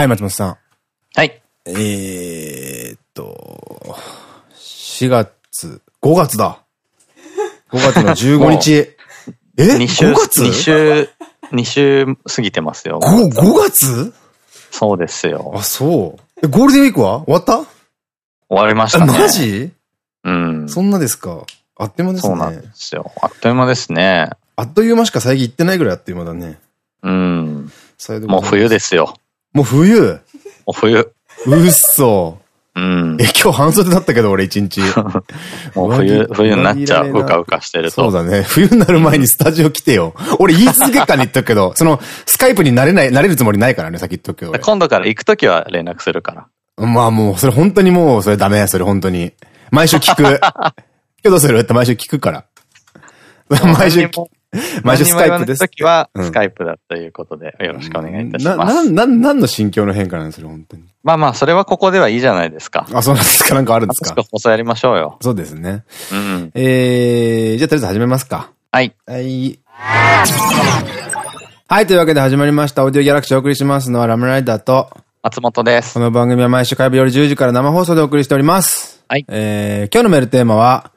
はい、松本さん。はい。えーっと、4月、5月だ。5月の15日。え ?2 週、5月？2週、2週過ぎてますよ。5, 5月？そうですよ。あ、そう。え、ゴールデンウィークは？終わった？終わりましあ、たね。マジ？うん。そんなですか？あっという間ですそうなんね。ですよ。あっという間ですね。あっという間しか最近行ってないぐらいあっという間だね。うん。もう冬ですよ。もう冬もう冬。うっそ。うんえ、。今日半袖だったけど俺一日。もう冬冬になっちゃう。うかうかしてると。そうだね。冬になる前にスタジオ来てよ。俺言い続けっかに言っとくけど、その、スカイプになれない、なれるつもりないからね、先言っとくけど俺。今度から行くときは連絡するから。まあもう、それ本当にもう、それダメそれ本当に。毎週聞く。今日どうする？って毎週聞くから。毎週何にも 毎週スカイプですって。何にも言わないときは、うんスカイプだということで、よろしくお願いいたしな、ます。な、な、なんの心境の変化なんですよ、本当に。まあまあ、それはここではいいじゃないですか。あ、そうなんですかなんかあるんですか？楽しく放送やりましょうよ。そうですね。うん。えー、じゃあとりあえず始めますか。はい。はい。はい、というわけで始まりました。オーディオギャラクシーをお送りしますのはラムライダーと、松本ですこ。の番組は毎週火曜日夜10時から生放送でお送りしております。はいえー、今日のメールテーマは、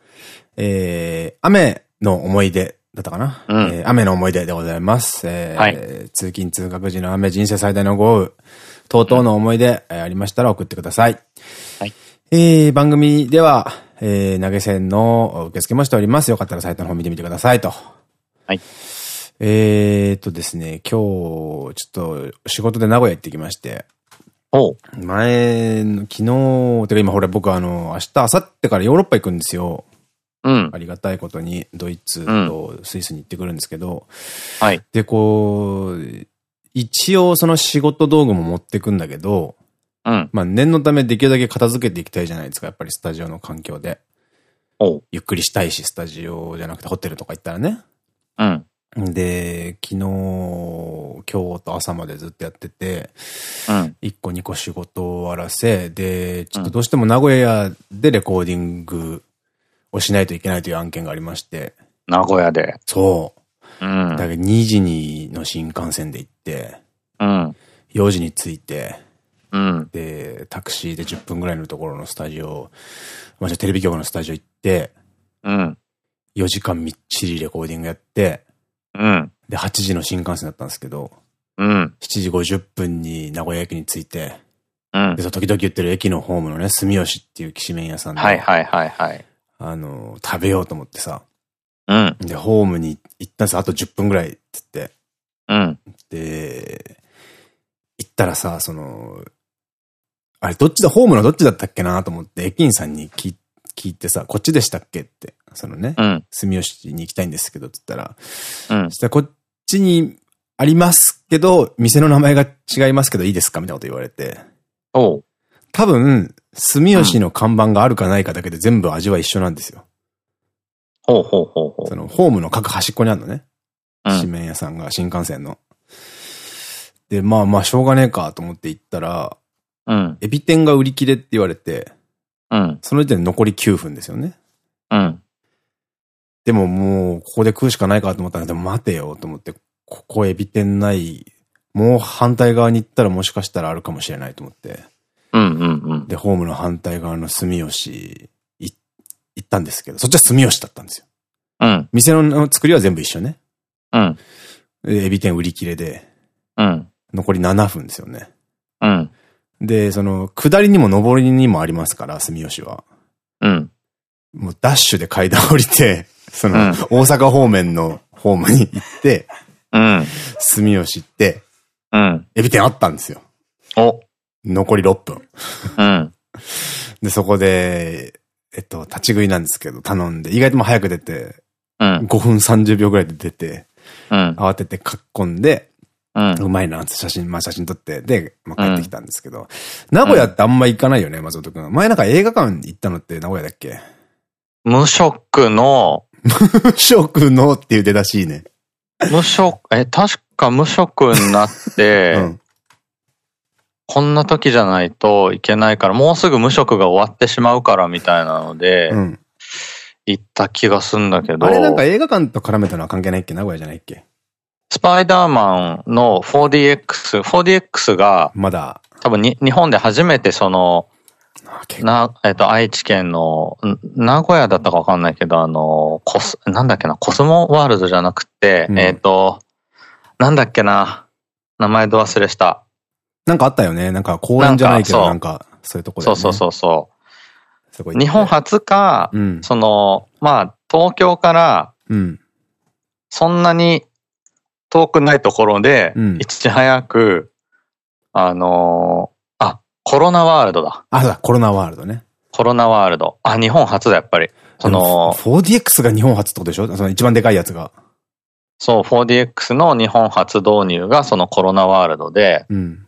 えー、雨の思い出だったかな、うんえー雨の思い出でございます。えーはい通勤通学時の雨、人生最大の豪雨、等々の思い出、えーありましたら送ってください。はい。えー、番組では、えー、投げ銭の受付もしております。よかったらサイトの方見てみてくださいと。はい。えーっとですね、今日、ちょっと仕事で名古屋行ってきまして、おう。前の、昨日、てか今ほら僕あの、明日、明後日からヨーロッパ行くんですよ。うんあ。りがたいことに、ドイツとスイスに行ってくるんですけど、はい。で、こう、一応その仕事道具も持ってくんだけど、うん。まあ念のためできるだけ片付けていきたいじゃないですか、やっぱりスタジオの環境で。おう。ゆっくりしたいし、スタジオじゃなくてホテルとか行ったらね。うん。で、昨日、今日と朝までずっとやってて、うん。一個二個仕事を終わらせ、で、ちょっとどうしても名古屋でレコーディングをしないといけないという案件がありまして、名古屋で。そう。うんだ。から2時にの新幹線で行って、うん。4時に着いて、うん。で、タクシーで10分ぐらいのところのスタジオ、まあ、じゃあテレビ局のスタジオ行って、うん。4時間みっちりレコーディングやって、うん。で、8時の新幹線だったんですけど、うん。7時50分に名古屋駅に着いて、うんで、。時々言ってる駅のホームのね、住吉っていうきしめん屋さんで、はいはいはいはい。あの、食べようと思ってさ、うん。で、ホームに行ったんですあと10分ぐらいっつって。うん。で、行ったらさ、その、あれ、どっちだ、ホームのどっちだったっけなと思って、駅員さんに聞聞いてさ、こっちでしたっけって、そのね、うん。住吉に行きたいんですけど、つったら、うんそ。したらこっちにありますけど、店の名前が違いますけどいいですかみたいなこと言われて、おう。多分、住吉の看板があるかないかだけで全部味は一緒なんですよ。ほうほうほうほその、ホームの各端っこにあるのね。う。紙面屋さんが、新幹線の。で、まあまあ、しょうがねえかと思って行ったら、うん。エビ天が売り切れって言われて、うん。その時点で残り9分ですよね。うん。でももう、ここで食うしかないかと思ったら、でも待てよと思って、ここエビ天ない。もう反対側に行ったらもしかしたらあるかもしれないと思って。うんうんうん。で、ホームの反対側の住吉い行ったんですけど、そっちは住吉だったんですよ。うん。店の作りは全部一緒ね。うん。でエビ天売り切れで、うん。残り7分ですよね。うん。で、その、下りにも上りにもありますから、住吉は。うん。もうダッシュで階段降りて、その、うん大阪方面のホームに行って、うん。住吉行って、うん。エビ天あったんですよ。お。残り6分。うん。で、そこで、えっと、立ち食いなんですけど、頼んで、意外とも早く出て、うん。5分30秒ぐらいで出て、うん。慌てて書き込んで、うん。うまいなって写真、まあ写真撮って、で、まあ帰ってきたんですけど、名古屋ってあんま行かないよね、松本くん。前なんか映画館行ったのって名古屋だっけ？無職の、無職のっていう出だしいね。無職、え、確か無職になって、うん。こんな時じゃないといけないから、もうすぐ無職が終わってしまうからみたいなので、うん。行った気がすんだけど、あれなんか映画館と絡めたのは関係ないっけ？名古屋じゃないっけ？スパイダーマンの 4DX、4DX がまだ。多分に、日本で初めてその、な、えっと、愛知県の、ん名古屋だったかわかんないけど、あの、コス、なんだっけな、コスモワールドじゃなくて、うんえっと、なんだっけな、名前ど忘れした。なんかあったよね。なんか公園じゃないけど、ななんんか、そういうとこだよね。そうそうそうそう。日本初か、うん。その、まあ、東京から、うん。そんなに遠くないところで、うんいち早く、あのーあ、コロナワールドだ。あ、そうだ、コロナワールドね。コロナワールド。あ、日本初だ、やっぱり。その、4DX が日本初ってことでしょ？その一番でかいやつが。そう、4DX の日本初導入がそのコロナワールドで、うん。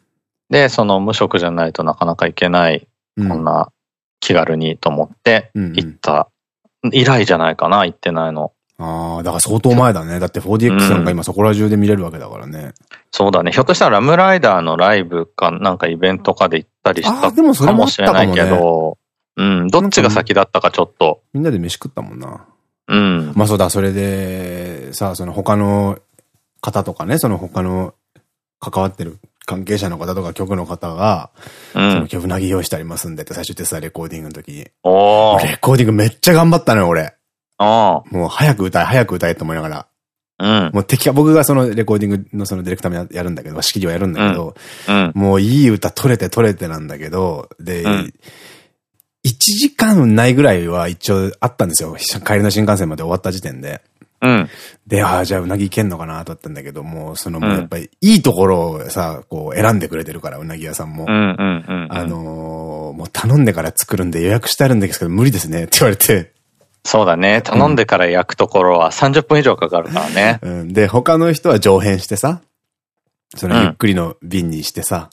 で、その無職じゃないとなかなか行けない、うんこんな気軽にと思ってうんうん行った。以来じゃないかな、行ってないの。ああ、だから相当前だね。だって 4DX なんか今そこら中で見れるわけだからね。そうだね。ひょっとしたらラムライダーのライブかなんかイベントかで行ったりしあたかもしたれないけど、うん、どっちが先だったかちょっと。みんなで飯食ったもんな。うん。まあそうだ、それで、さあ、その他の方とかね、その他の関わってる関係者の方とか局の方が、うそのん。今日うなぎ用意してありますんでって最初言ってさ、レコーディングの時に。レコーディングめっちゃ頑張ったのよ、俺。あもう早く歌え、早く歌えと思いながら。うん。もう敵は僕がそのレコーディングのそのディレクターもややるんだけど、仕切りはやるんだけど、うん。もういい歌取れて取れてなんだけど、で、うん1時間ないぐらいは一応あったんですよ。帰りの新幹線まで終わった時点で。うん。で、ああ、じゃあうなぎいけんのかなと思ったんだけど、もうその、やっぱりいいところをさ、こう選んでくれてるから、うなぎ屋さんも。あのーもう頼んでから作るんで予約してあるんですけど無理ですねって言われて。そうだね。頼んでから焼くところは30分以上かかるからね。うん、で、他の人は上辺してさ、そのゆっくりの便にしてさ、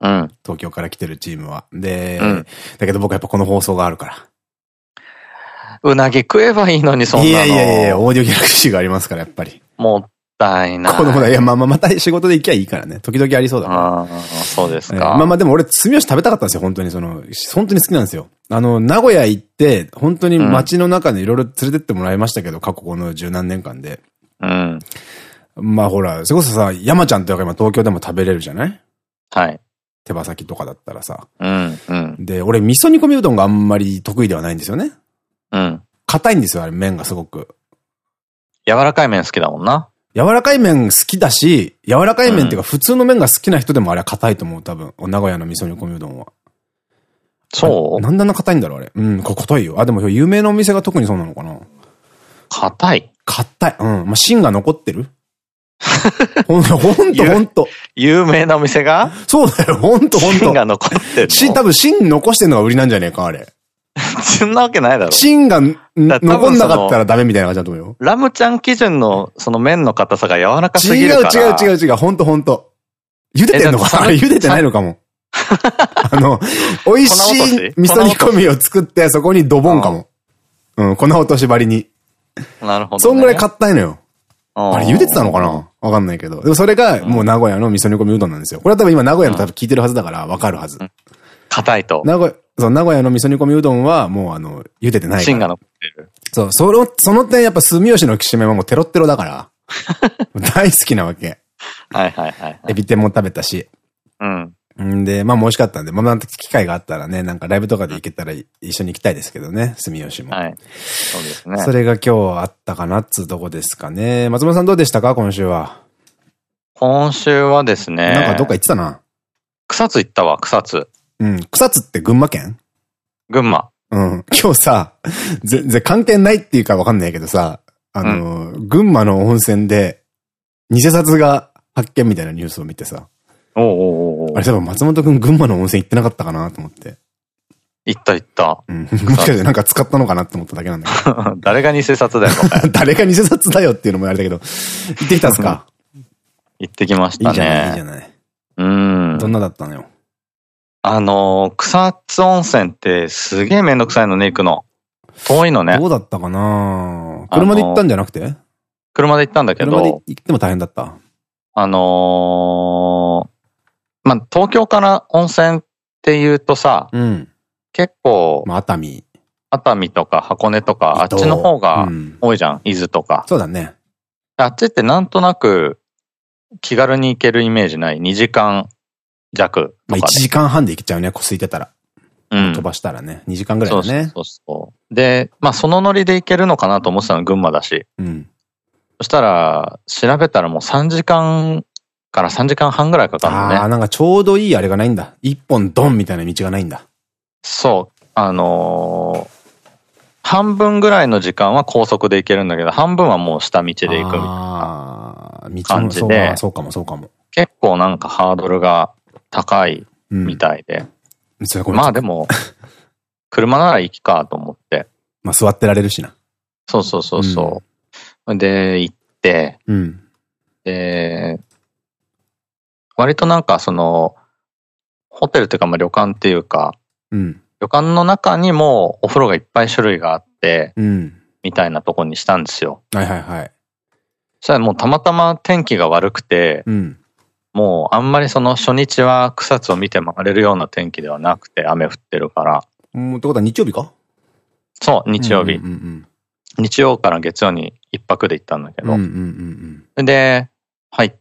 うん。東京から来てるチームは。で、うんだけど僕はやっぱこの放送があるから。うなぎ食えばいいのに、そんなの。いやいやいや、オーディオギャラクシーがありますから、やっぱり。もったいない。子供だ。いや、まあまあ、また仕事で行きゃいいからね。時々ありそうだから。ああ、そうですえーか。まあまあでも俺、住吉食べたかったんですよ、本当に。その、本当に好きなんですよ。あの、名古屋行って、本当に街の中でいろいろ連れてってもらいましたけど、過去この十何年間で。うん。まあほら、それこそさ、山ちゃんとか今東京でも食べれるじゃない？はい。手羽先とかだったらさ。うん、うん、で、俺、味噌煮込みうどんがあんまり得意ではないんですよね。うん。硬いんですよ、あれ、麺がすごく。柔らかい麺好きだもんな。柔らかい麺好きだし、柔らかい麺っていうか普通の麺が好きな人でもあれは硬いと思う、多分。名古屋の味噌煮込みうどんは。そうなんであんな硬いんだろう、あれ。うん、これ硬いよ。あ、でも有名なお店が特にそうなのかな。硬い？硬い。うん。まあ、芯が残ってる？ほんと、ほんと、ほんと。有名なお店が？そうだよ、ほんと、ほん芯がと。残ってる芯、多分芯残してんのが売りなんじゃねえか、あれ。そんなわけないだろ。芯が残んなかったらダメみたいな感じだと思うよ。ラムちゃん基準のその麺の硬さが柔らかすぎ違うるから。違う違う違う、ほんとほんと。茹でてんのかな？茹でてないのかも。あの、美味しい味噌煮込みを作って、そこにドボンかも。うん、粉落とし張りに。なるほど、ね。そんぐらい硬いのよ。ああれ茹でてたのかな？わかんないけど。でもそれがもう名古屋の味噌煮込みうどんなんですよ。これは多分今名古屋の多分聞いてるはずだからわかるはず。硬いと。名古屋、そう、名古屋の味噌煮込みうどんはもうあの、茹でてない。芯が残ってる。そう、その、その点やっぱ住吉のきしめんはもうテロッテロだから。大好きなわけ。はいはいはい、はい。エビ天も食べたし。うん。んで、まあもう美味しかったんで、まあまた機会があったらね、なんかライブとかで行けたら一緒に行きたいですけどね、住吉も。はい。そうですね。それが今日あったかなっつうとこですかね。松本さんどうでしたか今週は？今週はですね。なんかどっか行ってたな。草津行ったわ、草津。うん。草津って群馬県？群馬。うん。今日さ、全然関係ないっていうかわかんないけどさ、あの、群馬の温泉で、偽札が発見みたいなニュースを見てさ、おうおうおあれ多分松本くん群馬の温泉行ってなかったかなと思って。行った行った。うん。もしかしてなんか使ったのかなって思っただけなんだけど。誰が偽札だよ、誰が偽札だよっていうのもあれだけど、行ってきたっすか？行ってきましたいいじゃない、いいじね。ゃない。うんど。んなだったのよ？あのー、草津温泉ってすげえめんどくさいのね、行くの。遠いのねど。うだったかな？車で行ったんじゃなくて？車で行ったんだけ車でど、行っても大変だった？あのー、まあ、東京から温泉って言うとさ、うん。結構、まあ、熱海。熱海とか箱根とか、あっちの方がうん多いじゃん、伊豆とか。そうだね。あっちってなんとなく気軽に行けるイメージない ?2 時間弱まあ1とかで。時間半で行けちゃうね、こすいてたら。うん飛ばしたらね。2時間ぐらいだね。そうそう。で、まあそのノリで行けるのかなと思ってたの群馬だし。うん。そしたら、調べたらもう3時間から3時間半ぐらいかかるのああ、ね。なんかちょうどいいあれがないんだ。一本ドンみたいな道がないんだ。そう。あのー半分ぐらいの時間は高速で行けるんだけど、半分はもう下道で行くみたいな。ああ、道感じでもそうかそうかもそうかも。結構なんかハードルが高いうん。みたいで。それこれまあでも、車なら行きかと思って。まあ座ってられるしな。そうそうそうそう。で、行って、うん。で、割となんかその、ホテルっていうかまあ旅館っていうか、うん。旅館の中にもお風呂がいっぱい種類があって、うん。みたいなとこにしたんですよ。はいはいはい。そしたらもうたまたま天気が悪くて、うん。もうあんまりその初日は草津を見て回れるような天気ではなくて雨降ってるから、もうってことは日曜日か？そう、日曜日。日曜から月曜に一泊で行ったんだけど、うんうんで、はい。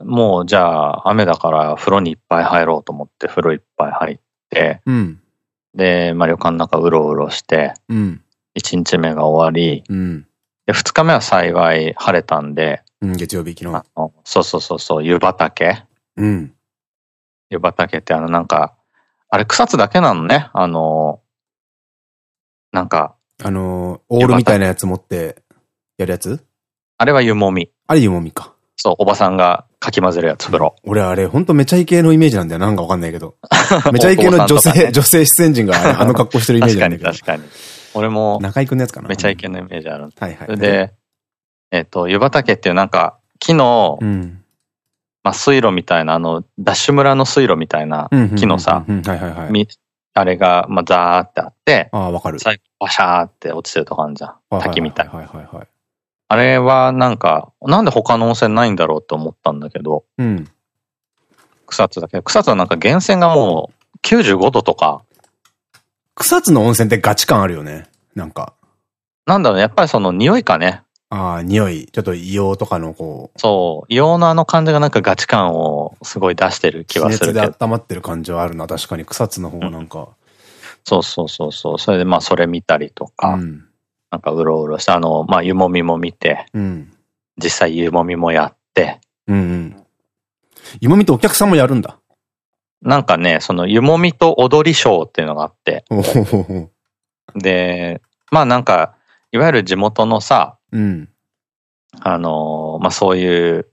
もうじゃあ雨だから風呂にいっぱい入ろうと思って風呂いっぱい入って、うん。うん。で、まあ旅館の中うろうろして、うん。1日目が終わり、うん。で、2日目は幸い晴れたんで、うん。月曜日昨日。そうそうそうそう、湯畑うん。湯畑ってあのなんか、あれ草津だけなのね。あの、なんか、あのー、オールみたいなやつ持ってやるやつ？あれは湯もみ。あれ湯もみか。そう、おばさんがかき混ぜるやつ風呂。俺あれほんとめちゃイケのイメージなんだよ。なんかわかんないけど。めちゃイケの女性、ね 女性出演陣があの格好してるイメージ確なんだけど。かに確かに。俺も中居くんのやつかな？めちゃイケのイメージある。はいはい。で、えっと、湯畑っていうなんか、木のう、ん。まあ、水路みたいな、あの、ダッシュ村の水路みたいなうん木のさ、あれが、まあ、ザーってあって、ああ、わかる。最後、バシャーって落ちてるとこあるじゃん。滝みたい。はいはいはいはい。あれはなんか、なんで他の温泉ないんだろうって思ったんだけど、うん。草津だけど、草津はなんか源泉がもう95度とか、草津の温泉ってガチ感あるよね。なんか。なんだろうね、やっぱりその匂いかね。ああ、匂い。ちょっと硫黄とかのこう、そう、硫黄のあの感じがなんかガチ感をすごい出してる気はするけど。温まってる感じはあるな。確かに草津の方なんか。そうそうそうそう。それでまあそれ見たりとか、うん。なんかうろうろして、あの、まあ湯もみも見て、うん。実際湯もみもやって、うんうん。湯もみとお客さんもやるんだ。なんかね、その湯もみと踊りショーっていうのがあって。で、まあなんか、いわゆる地元のさ、うん。あのーまあそういう、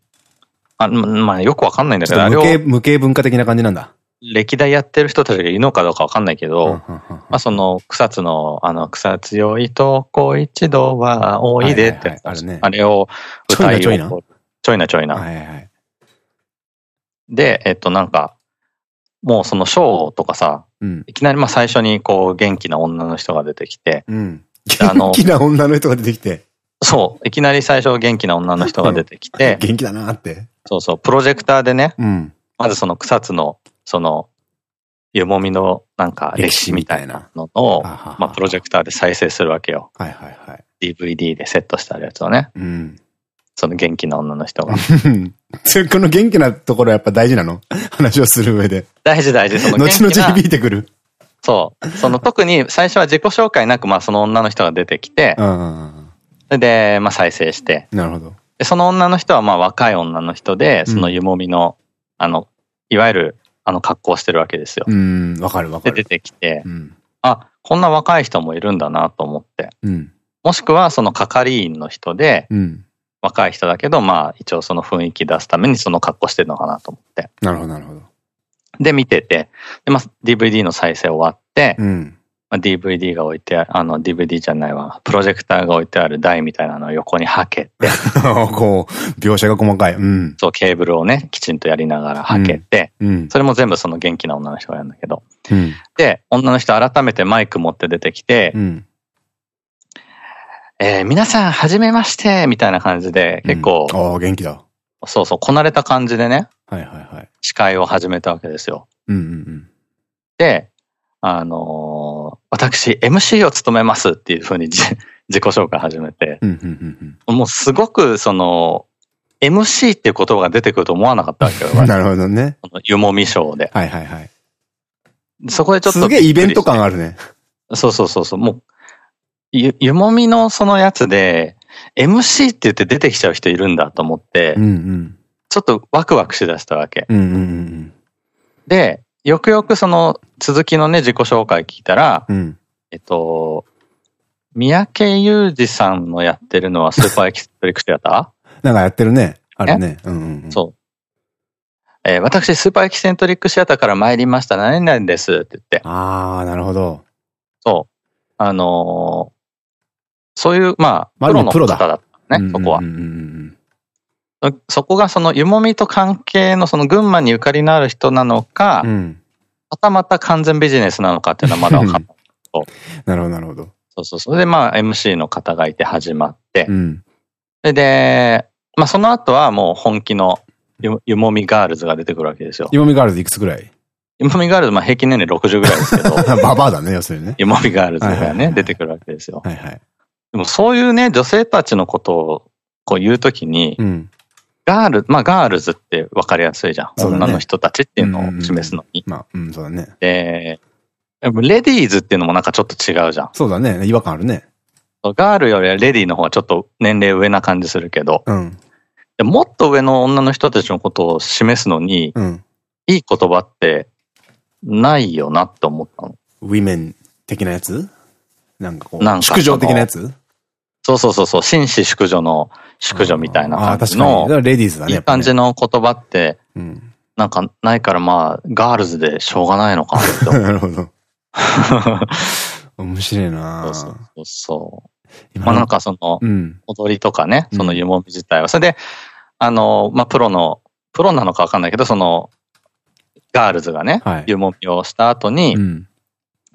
あままあよくわかんないんだけど、無形、無形文化的な感じなんだ。歴代やってる人たちがいるのかどうかわかんないけど、まあその草津の、あの、草津よいとこ一度はおいでってあれを歌いちょいなちょいな？をちょいなちょいな。はいはいはい。で、えっとなんか、もうそのショーとかさ、うん。いきなりまあ最初にこう元気な女の人が出てきて、うん。元気な女の人が出てきて、そう、いきなり最初元気な女の人が出てきて、元気だなって。そうそう、プロジェクターでね、うん。まずその草津の、その、湯もみのなんか歴史みたいなのを、まあプロジェクターで再生するわけよ。はいはいはい。DVD でセットしてあるやつをね。うん。その元気な女の人が。この元気なところやっぱ大事なの？話をする上で。大事大事、その元後々。響いてくる。そう。その特に最初は自己紹介なく、まあその女の人が出てきてう、んうんうん。それで、まあ再生して、なるほど。で、その女の人はまあ若い女の人で、その湯もみの、あの、いわゆる、あの格好をしてるわけですよ。うん、わかるわかで、出る。てきてう、ん。あ、こんな若い人もいるんだなと思って。うん。もしくはその係員の人で、うん。若い人だけど、まあ一応その雰囲気出すためにその格好してるのかなと思って。なるほどなるほど。で、見てて、で、まあ DVD の再生終わって、うん。まあ、DVD が置いてある、あの DVD じゃないわ、プロジェクターが置いてある台みたいなのを横にはけて、こう、描写が細かい。うん。そうケーブルをね、きちんとやりながらはけて、うん。それも全部その元気な女の人がやるんだけど。うん。で、女の人改めてマイク持って出てきて、うん。えー皆さん、はじめまして、みたいな感じで、結構、うんああ、元気だ。そうそう、こなれた感じでね、はいはいはい。司会を始めたわけですよ。うんうんで、あのー私、MC を務めますっていうふうに自 自己紹介始めて、もうすごく、その、MC っていう言葉が出てくると思わなかったわけよ。なるほどね。この湯もみショーで。はいはいはい。そこでちょっと。すげえイベント感あるね。そうそうそうそう。もう、ゆ、湯もみのそのやつで、MC って言って出てきちゃう人いるんだと思って、うんうん、ちょっとワクワクしだしたわけ。で、よくよくその続きのね、自己紹介聞いたら、うん、えっと、三宅裕二さんのやってるのはスーパーエキストリックシアター？なんかやってるね。あるね。そう。えー、私、スーパーエキセントリックシアターから参りました。何々ですって言って。ああ、なるほど。そう。あのー、そういう、まあ、プロの方だったね、そこは。そこがその湯もみと関係のその群馬にゆかりのある人なのか、うん、はたまた完全ビジネスなのかっていうのはまだ分かんない。なるほど、なるほど。そうそう。それでまあ MC の方がいて始まって、うん、で、で、まあその後はもう本気の湯もみガールズが出てくるわけですよ。湯もみガールズいくつぐらい？湯もみガールズ、まあ平均年齢60ぐらいですけど。ババアだね、要するにね。湯もみガールズがね、出てくるわけですよ。はいはい。でもそういうね、女性たちのことをこう言うときに、うん、ガール、まあガールズって分かりやすいじゃん。ね、女の人たちっていうのを示すのに。まあ、うん、そうだね。で、レディーズっていうのもなんかちょっと違うじゃん。そうだね。違和感あるね。ガールよりはレディーの方がちょっと年齢上な感じするけど、うん、もっと上の女の人たちのことを示すのに、うん、いい言葉ってないよなって思ったの。ウィメン的なやつ？なんかこう、なんか淑女的なやつ？そうそうそうそう、紳士淑女の淑女みたいな感じの、レディーズだね。いい感じの言葉って、うん、なんかないからまあ、ガールズでしょうがないのかな なるほど。面白いなそうそうそう。まあなんかその、踊りとかね、その湯もみ自体は。それで、あの、まあプロの、プロなのかわかんないけど、その、ガールズがね、湯もみをした後に、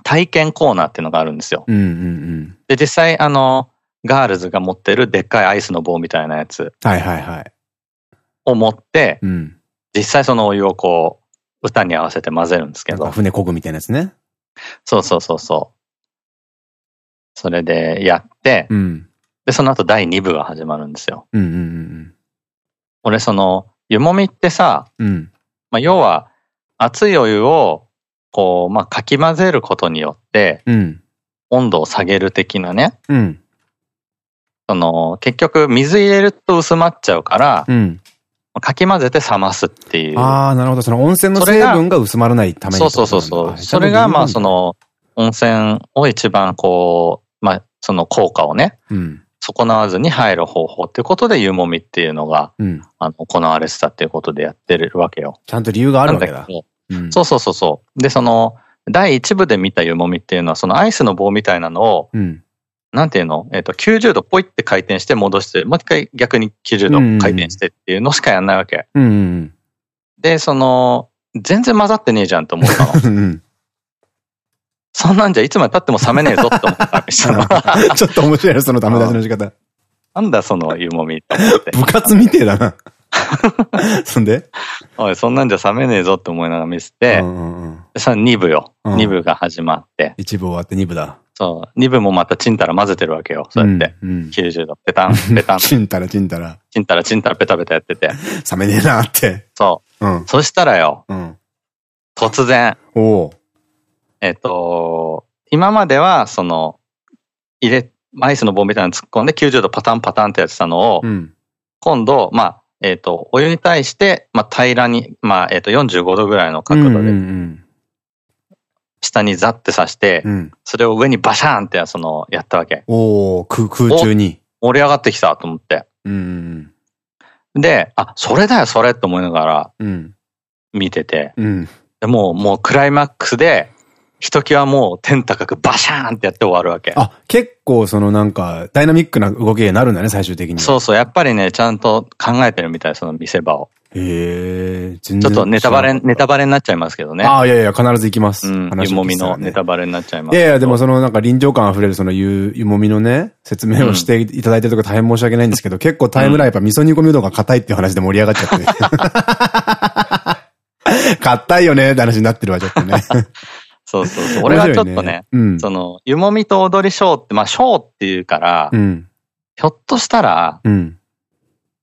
体験コーナーっていうのがあるんですよ。で、実際、あの、ガールズが持ってるでっかいアイスの棒みたいなやつ。はいはいはい。を持って、うん、実際そのお湯をこう、歌に合わせて混ぜるんですけど。船こぐみたいなやつね。そうそうそうそう。それでやって、うん、で、その後第2部が始まるんですよ。俺その、湯もみってさ、うん、まあ要は、熱いお湯を、こう、まあかき混ぜることによって、うん、温度を下げる的なね。うん、その、結局水入れると薄まっちゃうから、うん、かき混ぜて冷ますっていう。ああ、なるほど。その温泉の成分が薄まらないために。そうそうそうそう。それが、まあ、その、温泉を一番こう、まあ、その効果をね、うん、損なわずに入る方法っていうことで湯もみっていうのが、うん、あの、行われてたっていうことでやってるわけよ。ちゃんと理由があるわけだ。そうそうそうそう。で、その、第一部で見た湯もみっていうのは、そのアイスの棒みたいなのを、うん、なんていうの？えっ、ー、と、90度ポイって回転して戻して、もう一回逆に90度回転してっていうのしかやんないわけ。うんうん、で、その、全然混ざってねえじゃんと思ったの。そんなんじゃいつまで経っても冷めねえぞって思ったわけ ちょっと面白いよ、そのダメ出しの仕方。なんだその湯もみって思って。部活みてえだな。そんで？おい、そんなんじゃ冷めねえぞって思いながら見せて、さ、2部よ。2部が始まって。1部終わって2部だ。そう。2部もまたチンタラ混ぜてるわけよ。そうやって。うん、90度。ペタン、ペタン。チンタラ、チンタラ。チンタラ、チンタラ、ペタペタやってて。冷めねえなって。そう。うん。そしたらよ。うん。突然。おえっと、今までは、その、入れ、アイスの棒みたいなの突っ込んで90度パタンパタンってやってたのを、うん、今度、まあ、えっ、と、お湯に対して、まあ、平らに、まあ、えっ、と、45度ぐらいの角度で、下にザって刺して、うん、それを上にバシャーンってそのやったわけ。お空空中に。盛り上がってきたと思って。うん、で、あ、それだよ、それって思いながら、見てて、うん、でもう、もうクライマックスで、ひときわもう天高くバシャーンってやって終わるわけ。あ、結構そのなんか、ダイナミックな動きになるんだね、最終的に。そうそう、やっぱりね、ちゃんと考えてるみたい、その見せ場を。へえ、ちょっとネタバレ、ネタバレになっちゃいますけどね。ああ、いやいや、必ず行きます。うん、湯もみのネタバレになっちゃいます。いやいや、でもそのなんか臨場感溢れるその湯、湯もみのね、説明をしていただいてるとこ大変申し訳ないんですけど、結構タイムラインやっぱ味噌煮込みうどんが硬いっていう話で盛り上がっちゃってね。硬いよねって話になってるわ、ちょっとね。そうそうそう。俺はちょっとね、うん、その、湯もみと踊りショーって、まあショーっていうから、うん、ひょっとしたら、うん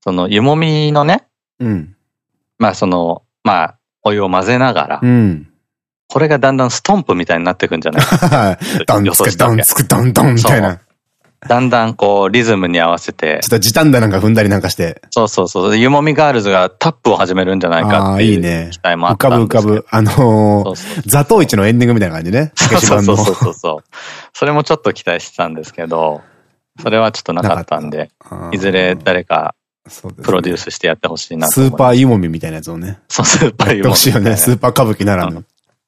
その湯もみのね、うん。まあその、まあ、お湯を混ぜながら、うん。これがだんだんストンプみたいになっていくんじゃない？か。ドンつくドンつくドンドンみたいな。だんだんこう、リズムに合わせて。ちょっと時短だなんか踏んだりなんかして。そうそうそう。湯もみガールズがタップを始めるんじゃないかっていう期待もあったんですけど。浮かぶ浮かぶ。あのー、ザトウイチのエンディングみたいな感じね。そうそうそうそうそう。それもちょっと期待してたんですけど、それはちょっとなかったんで、いずれ誰かプロデュースしてやってほしいなスーパー湯もみみたいなやつをね。そう、スーパー湯もみ。欲しいよね。スーパー歌舞伎ならぬ。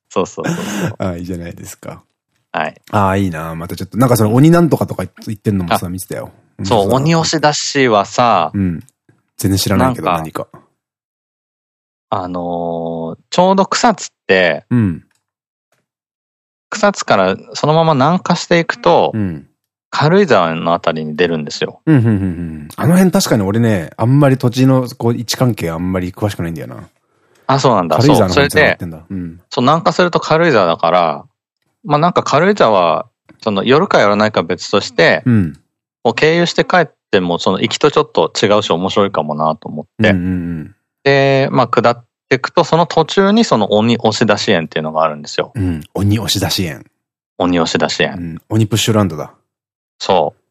そうそうそうああ、いいじゃないですか。はい。ああ、いいなまたちょっと、なんかその鬼なんとかとか言ってんのもさ、見てたよ。そう、鬼押し出しはさ、うん。全然知らないけど何か。あのー、ちょうど草津って、うん。草津からそのまま南下していくと、うん。軽井沢のあたりに出るんですよ。うん、うん、うん。あの辺確かに俺ね、あんまり土地のこう位置関係あんまり詳しくないんだよな。あ、そうなんだ。軽井沢のそれで、うん、そう、南下すると軽井沢だから、まあなんか軽井沢、その寄るか寄らないか別として、うん、を経由して帰っても、その行きとちょっと違うし面白いかもなと思って。で、まあ下っていくと、その途中にその鬼押し出し園っていうのがあるんですよ。うん、鬼押し出し園。鬼押し出し園。うん、鬼プッシュランドだ。そう。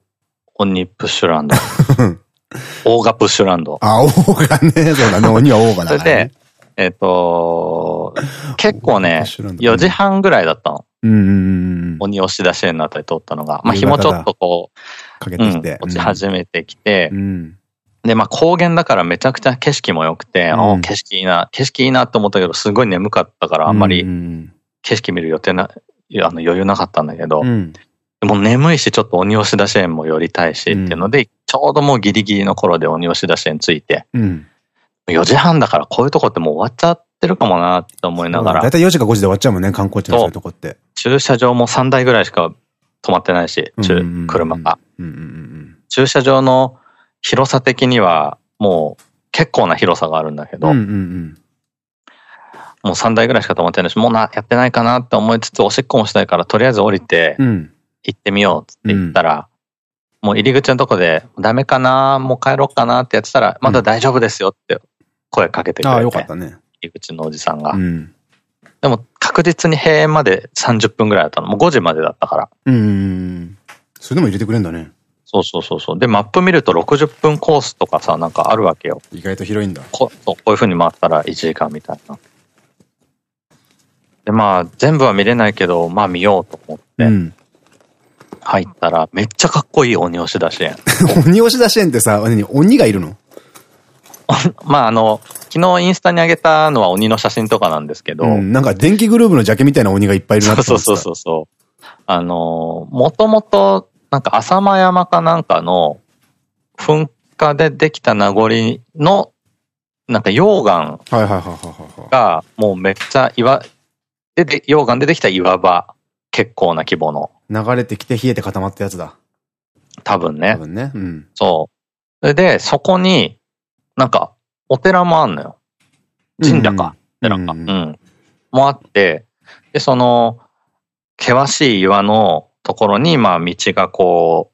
鬼プッシュランド。オーガプッシュランド。あ、オーガね。そうだね。鬼はオーガだ、ね。それで、えっ、ー、と、結構ね、4時半ぐらいだったの。鬼押し出し園のあたり通ったのが。まあ日もちょっとこう、かけてきて。落ち始めてきて、うん、で、まあ高原だからめちゃくちゃ景色も良くて、うん、お景色いいな、景色いいなって思ったけど、すごい眠かったからあんまり景色見る予定な、あの余裕なかったんだけど、うん、でも眠いし、ちょっと鬼押し出し園も寄りたいしっていうので、ちょうどもうギリギリの頃で鬼押し出し園ついて、うん。4時半だからこういうとこってもう終わっちゃってるかもなって思いながら。だいたい4時か5時で終わっちゃうもんね、観光地のそう。いうとこって。駐車場も3台ぐらいしか止まってないし、車が。駐車場の広さ的にはもう結構な広さがあるんだけど、もう3台ぐらいしか止まってないし、もうな、やってないかなって思いつつ、おしっこもしたいから、とりあえず降りて、行ってみようって言ったら、うん、もう入り口のとこで、ダメかなもう帰ろうかなってやってたら、まだ大丈夫ですよって声かけてくれて。ああ、よかったね。入り口のおじさんが。うん、でも確実に閉園まで30分ぐらいだったの。もう5時までだったから。うん。それでも入れてくれんだね。そうそうそうそう。で、マップ見ると60分コースとかさ、なんかあるわけよ。意外と広いんだ。こそうこういう風に回ったら1時間みたいな。で、まあ、全部は見れないけど、まあ見ようと思って。うん入ったら、めっちゃかっこいい鬼押し出し園。鬼押し出し園ってさ、鬼がいるの？まああの、昨日インスタに上げたのは鬼の写真とかなんですけど。うん、なんか電気グループのジャケみたいな鬼がいっぱいいるなってそうそうそうそう。あの、もともと、なんか浅間山かなんかの噴火でできた名残の、なんか溶岩がもうめっちゃ岩、でで、溶岩でできた岩場、結構な規模の。流れてきて冷えて固まったやつだ。多分ね。多分ね。うん。そう。それで、そこに、なんか、お寺もあんのよ。神社か。寺か。うん。もあって、で、その、険しい岩のところに、まあ、道がこ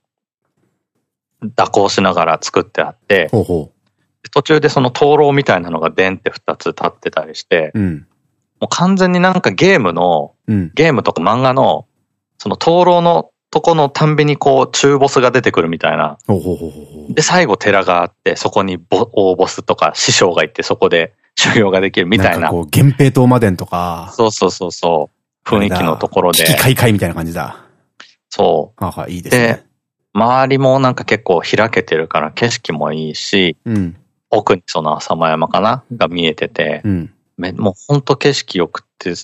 う、蛇行しながら作ってあって、ほうほう途中でその灯籠みたいなのがデンって二つ立ってたりして、うん、もう完全になんかゲームの、うん、ゲームとか漫画の、その灯籠のとこのたんびにこう、中ボスが出てくるみたいな。で、最後寺があって、そこに大ボスとか師匠がいて、そこで修行ができるみたいな。なこう、源平島までんとか。そうそうそうそう。雰囲気のところで。危機開会みたいな感じだ。そう。あは、いいですね。で、周りもなんか結構開けてるから景色もいいし、うん、奥にその浅間山かな？が見えてて、うん、もうほんと景色良くて、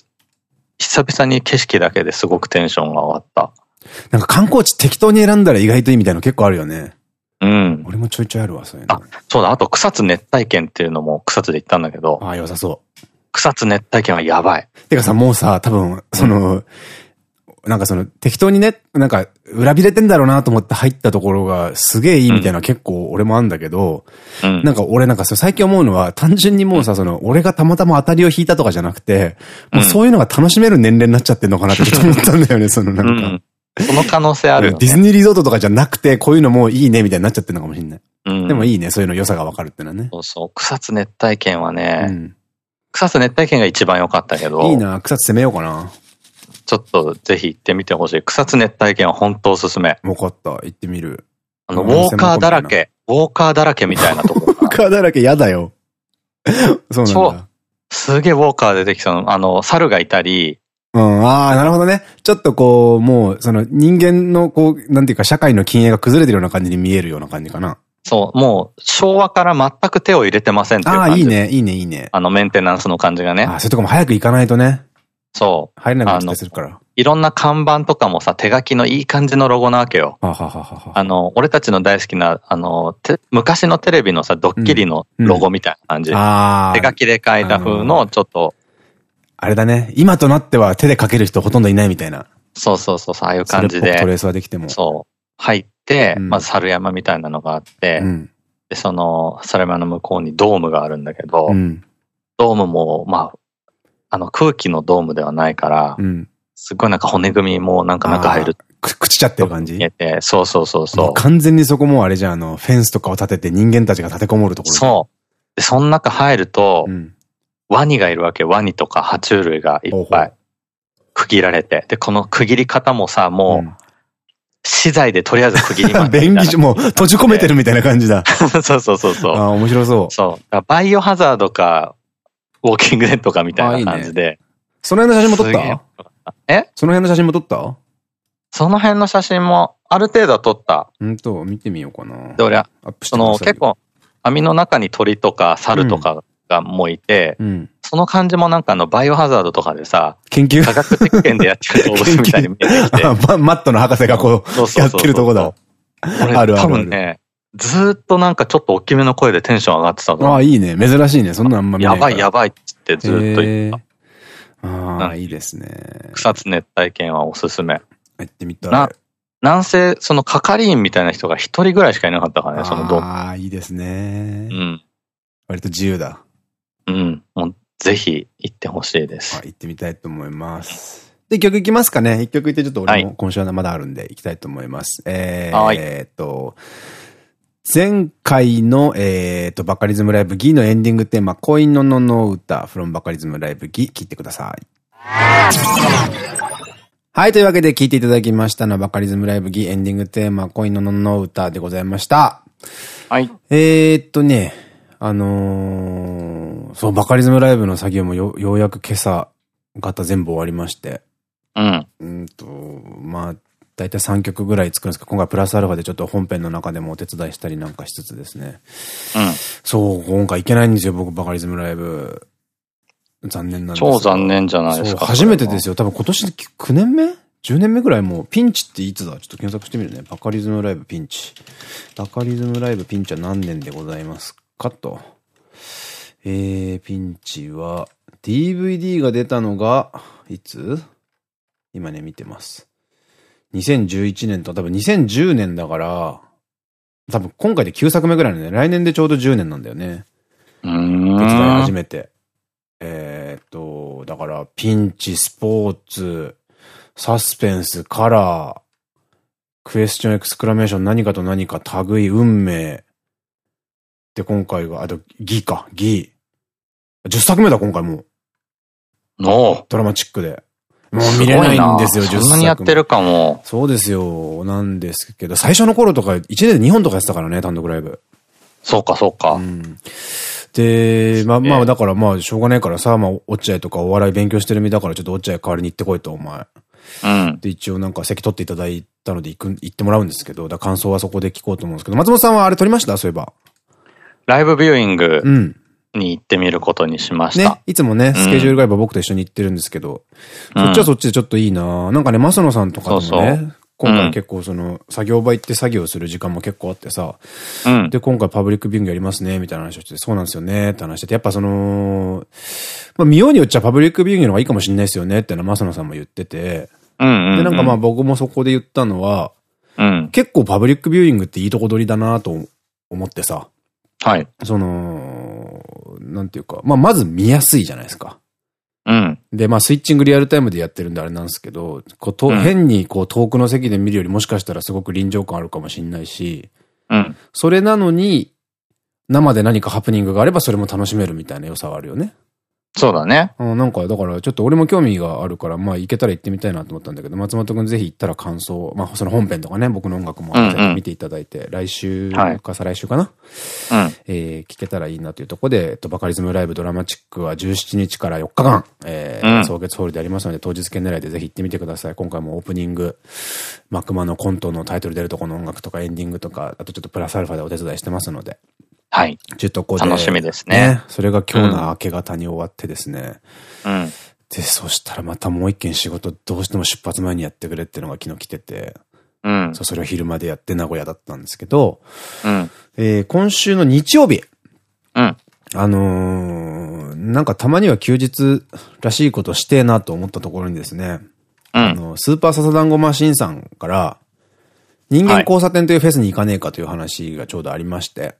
久々に景色だけですごくテンションが上がった。なんか観光地適当に選んだら意外といいみたいなの結構あるよね。うん。俺もちょいちょいあるわ、そういうの。あ、そうだ。あと草津熱帯圏っていうのも草津で行ったんだけど。ああ、良さそう。草津熱帯圏はやばい。てかさ、もうさ、多分、その、うんなんかその適当にね、なんか裏切れてんだろうなと思って入ったところがすげえいいみたいな、うん、結構俺もあんだけど、うん、なんか俺なんか最近思うのは単純にもうさ、その俺がたまたま当たりを引いたとかじゃなくて、もうそういうのが楽しめる年齢になっちゃってんのかなってちょっと思ったんだよね、そのなんか。その可能性ある、ね、ディズニーリゾートとかじゃなくて、こういうのもいいねみたいになっちゃってるのかもしれない。うん、でもいいね、そういうの良さがわかるってのはね。そうそう。草津熱帯圏はね、うん、草津熱帯圏が一番良かったけど。いいな、草津攻めようかな。ちょっとぜひ行ってみてほしい。草津熱帯圏は本当おすすめ。分かった。行ってみる。あの、ウォーカーだらけ。ウォーカーだらけみたいなとこ。ウォーカーだらけ嫌だよ。そうなんだ。すげえウォーカー出てきたの。あの、猿がいたり。うん、ああ、なるほどね。ちょっとこう、もう、その人間のこう、なんていうか社会の禁営が崩れてるような感じに見えるような感じかな。そう、もう、昭和から全く手を入れてませんっていう感じ。ああ、いいね、いいね、いいね。あの、メンテナンスの感じがね。ああ、そういうとこも早く行かないとね。そう。入れなくなするから。いろんな看板とかもさ、手書きのいい感じのロゴなわけよ。あの、俺たちの大好きな、あの、昔のテレビのさ、ドッキリのロゴみたいな感じ。うんうん、手書きで書いた風の、ちょっと。あれだね。今となっては手で書ける人ほとんどいないみたいな。そうそうそう、ああいう感じで。トレースはできても。そう。入って、うん、まず猿山みたいなのがあって、うん、で、その、猿山の向こうにドームがあるんだけど、うん、ドームも、まあ、あの空気のドームではないから、うん、すごいなんか骨組みもなんか中入る。く、朽ちちゃってる感じ？そうそうそうそう。完全にそこもあれじゃあの、フェンスとかを立てて人間たちが立てこもるところそう。で、その中入ると、うん、ワニがいるわけ。ワニとか爬虫類がいっぱい区切られて。で、この区切り方もさ、もう、うん、資材でとりあえず区切ります。便宜上、もう閉じ込めてるみたいな感じだ。そうそうそうそう。ああ、面白そう。そう。バイオハザードか、ウォーキングデッドかみたいな感じで。いいね、その辺の写真も撮った？えその辺の写真も撮った？その辺の写真も、ある程度は撮った。うんと、見てみようかな。で、俺、その結構、網の中に鳥とか猿とかがもいて、うん、その感じもなんかあの、バイオハザードとかでさ、研究？科学実験でやってる動物みたいに見えてきて。マットの博士がこう、やってるとこだ。あるある。多分ね、ずっとなんかちょっと大きめの声でテンション上がってたああ、いいね。珍しいね。そんなあんま見ないやばいやばいってずっと言った。ああ、いいですね。草津熱帯圏はおすすめ。行ってみたい。な、なんせ、その係員みたいな人が一人ぐらいしかいなかったからね、そのドああ、いいですね。うん。割と自由だ。うん。もう、ぜひ行ってほしいです。行ってみたいと思います。で、曲いきますかね。一曲いってちょっと俺も今週はまだあるんで行きたいと思います。はい、えー、えっと、前回の、えっと、バカリズムライブギのエンディングテーマ、恋ののの歌、フロンバカリズムライブギ、聞いてください。はい、というわけで聞いていただきましたのは、バカリズムライブギエンディングテーマ、恋ののの歌でございました。はい。えっとね、あのー、そう、バカリズムライブの作業もよ、ようやく今朝、型全部終わりまして。うん。うんと、まあ、大体3曲ぐらい作るんですけど、今回プラスアルファでちょっと本編の中でもお手伝いしたりなんかしつつですね。うん。そう、今回行けないんですよ、僕、バカリズムライブ。残念なんです超残念じゃないですか。初めてですよ。多分今年で9年目 ?10 年目ぐらいもう、ピンチっていつだ？ちょっと検索してみるね。バカリズムライブピンチ。バカリズムライブピンチは何年でございますか？と。えー、ピンチは、DVD が出たのが、いつ？今ね、見てます。2011年と多分2010年だから、多分今回で9作目ぐらいなんで、来年でちょうど10年なんだよね。うん。手伝い始めて。えっと、だから、ピンチ、スポーツ、サスペンス、カラー、クエスチョンエクスクラメーション、何かと何か、類、運命。で、今回が、あと、ギか、ギ。10作目だ、今回もう。おドラマチックで。もう見れないんですよ、そんなにやってるかも。そうですよ、なんですけど、最初の頃とか、1年で2本とかやってたからね、単独ライブ。そうか、そうか。うん、で、まあまあ、だからまあ、しょうがないからさ、まあ、落合とかお笑い勉強してる身だから、ちょっと落合代わりに行ってこいと、お前。うん。で、一応なんか席取っていただいたので行く、行ってもらうんですけど、だ感想はそこで聞こうと思うんですけど、松本さんはあれ取りました？そういえば。ライブビューイング。うん。に行ってみることにしました。ね。いつもね、スケジュールがあれば僕と一緒に行ってるんですけど、うん、そっちはそっちでちょっといいな。なんかね、マ野さんとかでもね、そうそう。今回結構その、作業場行って作業する時間も結構あってさ、うん、で、今回パブリックビューイングやりますね、みたいな話をして、そうなんですよね、って話してて、やっぱその、まあ見ようによっちゃパブリックビューイングの方がいいかもしれないですよね、ってのはマ野さんも言ってて、で、なんかまあ僕もそこで言ったのは、うん、結構パブリックビューイングっていいとこ取りだなと思ってさ、はい。その、なんていうか、まあ、まず見やすいじゃないですか。うん。で、まあ、スイッチングリアルタイムでやってるんであれなんですけど、こう、と、うん、変にこう、遠くの席で見るよりもしかしたらすごく臨場感あるかもしれないし、うん。それなのに、生で何かハプニングがあればそれも楽しめるみたいな良さはあるよね。そうだね。うん、なんか、だから、ちょっと俺も興味があるから、まあ、行けたら行ってみたいなと思ったんだけど、松本くんぜひ行ったら感想、まあ、その本編とかね、僕の音楽も見ていただいて、うんうん、来週か再来週かな、はい、えー、聞けたらいいなというところで、えっと、バカリズムライブドラマチックは17日から4日間、えー、うん、草月ホールでありますので、当日券狙いでぜひ行ってみてください。今回もオープニング、マクマのコントのタイトル出るとこの音楽とかエンディングとか、あとちょっとプラスアルファでお手伝いしてますので、はい。ちょっとこう楽しみですね。ねそれが今日の明け方に終わってですね。うん。で、そしたらまたもう一件仕事どうしても出発前にやってくれっていうのが昨日来てて。うん。そう、それを昼間でやって名古屋だったんですけど。うん。えー、今週の日曜日。うん。あのー、なんかたまには休日らしいことしてえなと思ったところにですね。うん。あの、スーパーササダンゴマシンさんから、人間交差点というフェスに行かねえかという話がちょうどありまして。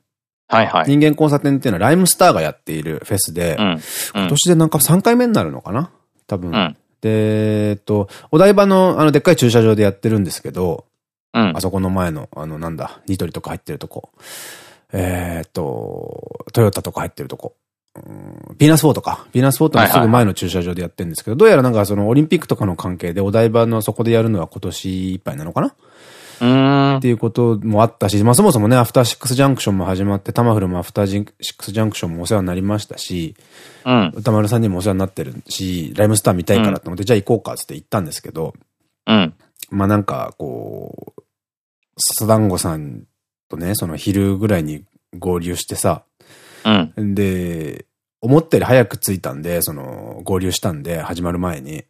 はいはい。人間交差点っていうのはライムスターがやっているフェスで、うん、今年でなんか3回目になるのかな？多分。うん、で、えっと、お台場のあのでっかい駐車場でやってるんですけど、うん、あそこの前の、あのなんだ、ニトリとか入ってるとこ。えー、っと、トヨタとか入ってるとこ。ピーナスフォートか。ピーナスフォートのすぐ前の駐車場でやってるんですけど、どうやらなんかそのオリンピックとかの関係でお台場のそこでやるのは今年いっぱいなのかな？っていうこともあったし、まあそもそもね、アフターシックスジャンクションも始まって、タマフルもアフターシックスジャンクションもお世話になりましたし、うん。歌丸さんにもお世話になってるし、ライムスター見たいからと思って、うん、じゃあ行こうかって行ったんですけど、うん。まあなんか、こう、笹団子さんとね、その昼ぐらいに合流してさ、うん。で、思ったより早く着いたんで、その、合流したんで、始まる前に。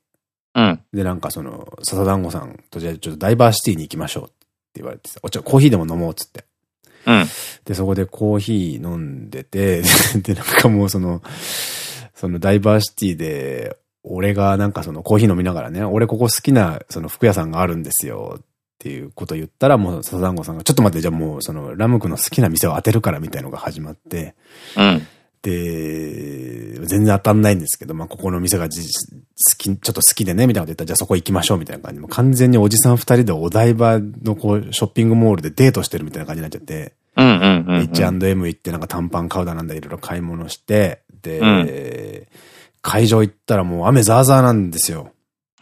うん。で、なんかその、笹団子さんとじゃあちょっとダイバーシティに行きましょうって言われてさ、お茶、コーヒーでも飲もうっつって。うん。で、そこでコーヒー飲んでて、で、なんかもうその、そのダイバーシティで、俺がなんかそのコーヒー飲みながらね、俺ここ好きなその服屋さんがあるんですよっていうこと言ったらもうサザンゴさんが、ちょっと待って、じゃあもうそのラムクの好きな店を当てるからみたいのが始まって、うん。で、全然当たんないんですけど、まあ、ここの店がじ好き、ちょっと好きでね、みたいなこと言ったら、じゃあそこ行きましょう、みたいな感じ。で、も完全におじさん二人でお台場のこう、ショッピングモールでデートしてるみたいな感じになっちゃって、H&M 行ってなんか短パン買うだなんだいろいろ買い物して、で、うん、会場行ったらもう雨ザーザーなんですよ。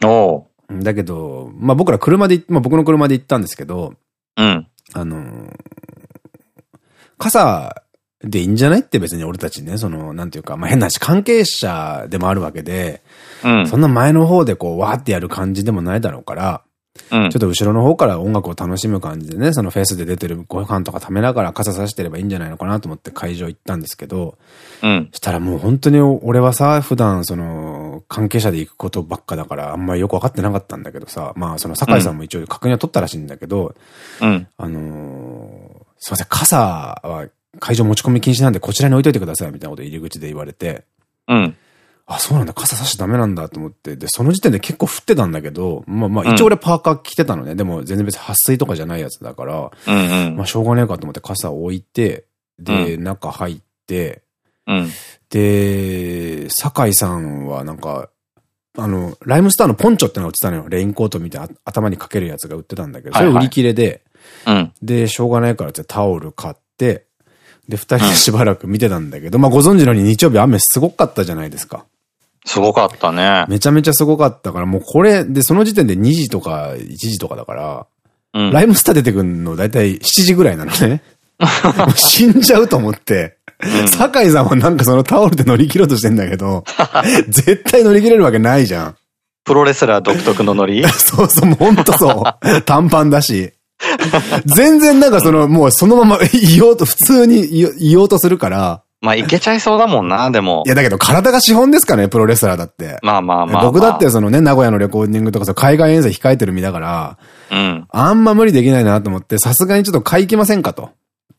おだけど、まあ僕ら車で、まあ僕の車で行ったんですけど、うん。あの傘でいいんじゃないって別に俺たちね、その、なんていうか、まあ、変な話、関係者でもあるわけで、うん、そんな前の方でこう、わーってやる感じでもないだろうから、うん、ちょっと後ろの方から音楽を楽しむ感じでね、そのフェスで出てるご飯とか食べながら傘さしてればいいんじゃないのかなと思って会場行ったんですけど、うん。したらもう本当に俺はさ、普段その、関係者で行くことばっかだからあんまりよくわかってなかったんだけどさ、まあその酒井さんも一応確認は取ったらしいんだけど、うん。あのー、すいません、傘は会場持ち込み禁止なんでこちらに置いといてくださいみたいなこと入り口で言われて。うん。あ、そうなんだ、傘差しダメなんだと思って。で、その時点で結構降ってたんだけど、まあまあ、一応俺パーカー着てたのね。うん、でも全然別に撥水とかじゃないやつだから、うんうん、まあしょうがねえかと思って傘を置いて、で、うん、中入って、うん、で、酒井さんはなんか、あの、ライムスターのポンチョってのが売ってたのよ。レインコートみたいな頭にかけるやつが売ってたんだけど、それ売り切れで、はいはい、で、しょうがないからってタオル買って、で、二人でしばらく見てたんだけど、まあご存知のように日曜日雨すごかったじゃないですか。すごかったね。めちゃめちゃすごかったから、もうこれ、で、その時点で2時とか1時とかだから、うん、ライムスター出てくるのだいたい7時ぐらいなのね。死んじゃうと思って。うん、酒井さんはなんかそのタオルで乗り切ろうとしてんだけど、絶対乗り切れるわけないじゃん。プロレスラー独特の乗り そうそう、ほんとそう。短パンだし。全然なんかその、もうそのまま言おうと、普通に言おうとするから。まあ、いけちゃいそうだもんな、でも。いや、だけど体が資本ですからね、プロレスラーだって。まあまあまあ、僕だってそのね、名古屋のレコーディングとかさ、海外遠征控えてる身だから、うん。あんま無理できないなと思って、さすがにちょっと買い行きませんかと。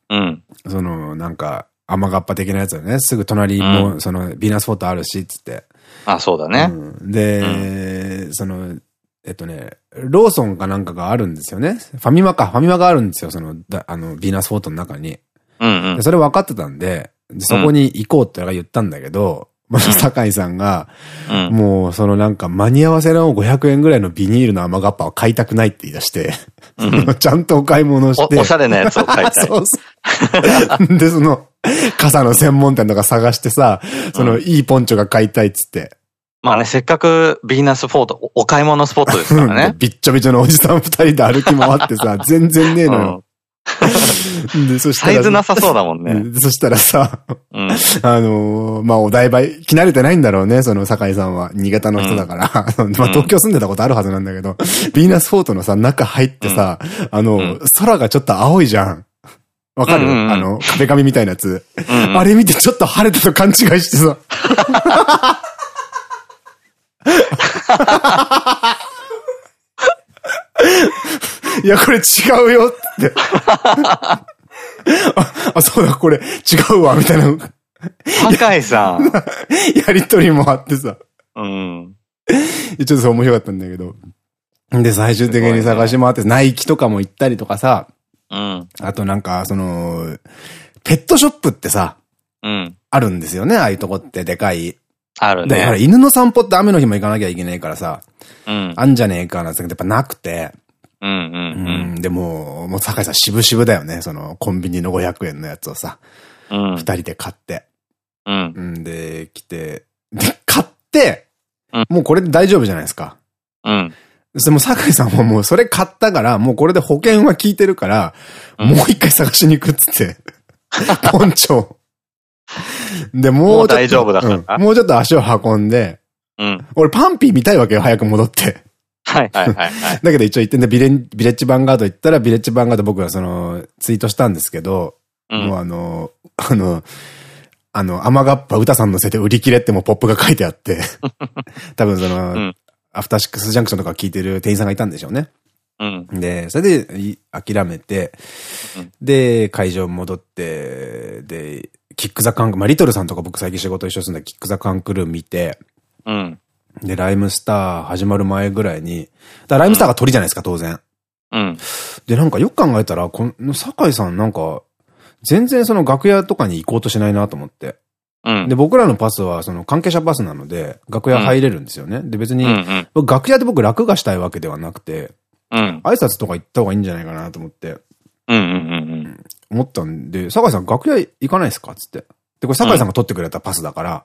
うん。その、なんか、甘がっぱ的なやつだよね。すぐ隣も、その、ビーナスフォートあるし、つって。あ、そうだね。うん、で、その、えっとね、ローソンかなんかがあるんですよね。ファミマか、ファミマがあるんですよ、その、だあの、ビーナスフォートの中に。うんうん、それ分かってたんで、そこに行こうって言ったんだけど、まず酒井さんが、うん、もうそのなんか間に合わせの500円ぐらいのビニールの雨がっぱを買いたくないって言い出して、うん、ちゃんとお買い物してお。おしゃれなやつを買いたい。そうそう。で、その、傘の専門店とか探してさ、そのいいポンチョが買いたいっつって。まあね、せっかくビーナスフォート、お買い物スポットですからね。びっちょびちょのおじさん二人で歩き回ってさ、全然ねえのよ。で、そしたら。サイズなさそうだもんね。そしたらさ、うん、あのー、まあ、お台場、着慣れてないんだろうね、その酒井さんは。新潟の人だから。うん、まあ、東京住んでたことあるはずなんだけど、ビーナスフォートのさ、中入ってさ、うん、あの、空がちょっと青いじゃん。わかる、あの、壁紙みたいなやつ。あれ見てちょっと晴れたと勘違いしてさ。いや、これ違うよって あ。あ、そうだ、これ違うわ、みたいな。高井さん。やりとりもあってさ。うん。ちょっと面白かったんだけど。で、最終的に探し回って、ナイキとかも行ったりとかさ。うん。あとなんか、その、ペットショップってさ。うん。あるんですよね、ああいうとこってでかい。あるね。だから犬の散歩って雨の日も行かなきゃいけないからさ。うん。あんじゃねえかなんてやっぱなくて。うんうんうん。でも、もう酒井さん渋々だよね。そのコンビニの500円のやつをさ。うん。二人で買って。うん。んで、来て、で、買って、うん、もうこれで大丈夫じゃないですか。うん。でも酒井さんはもうそれ買ったから、もうこれで保険は効いてるから、うん、もう一回探しに行くっつって。ポンチョ。で、もう大丈夫だから、うん、もうちょっと足を運んで、うん。俺パンピー見たいわけよ、早く戻って。はいはいはい、だけど一応言ってんで、ビレビレッジヴァンガード行ったら、ビレッジヴァンガード僕はその、ツイートしたんですけど、うん、もうあの、あの、あの、甘がっぱ歌さん乗せて売り切れってもポップが書いてあって 多分その、うん、アフターシックスジャンクションとか聞いてる店員さんがいたんでしょうね。うん、で、それで諦めて、うん、で、会場戻って、で、キックザカンク、まあ、リトルさんとか僕最近仕事一緒するんだキックザカンクルー見て、うん。で、ライムスター始まる前ぐらいに、だライムスターが鳥じゃないですか、当然。うん。で、なんかよく考えたら、この、酒井さんなんか、全然その楽屋とかに行こうとしないなと思って。うん、で、僕らのパスは、その関係者パスなので、楽屋入れるんですよね。うん、で、別に、楽屋で僕楽がしたいわけではなくて、うん、挨拶とか行った方がいいんじゃないかなと思って。思ったんで、酒井さん楽屋行かないですか？つって。で、これ酒井さんが取ってくれたパスだから、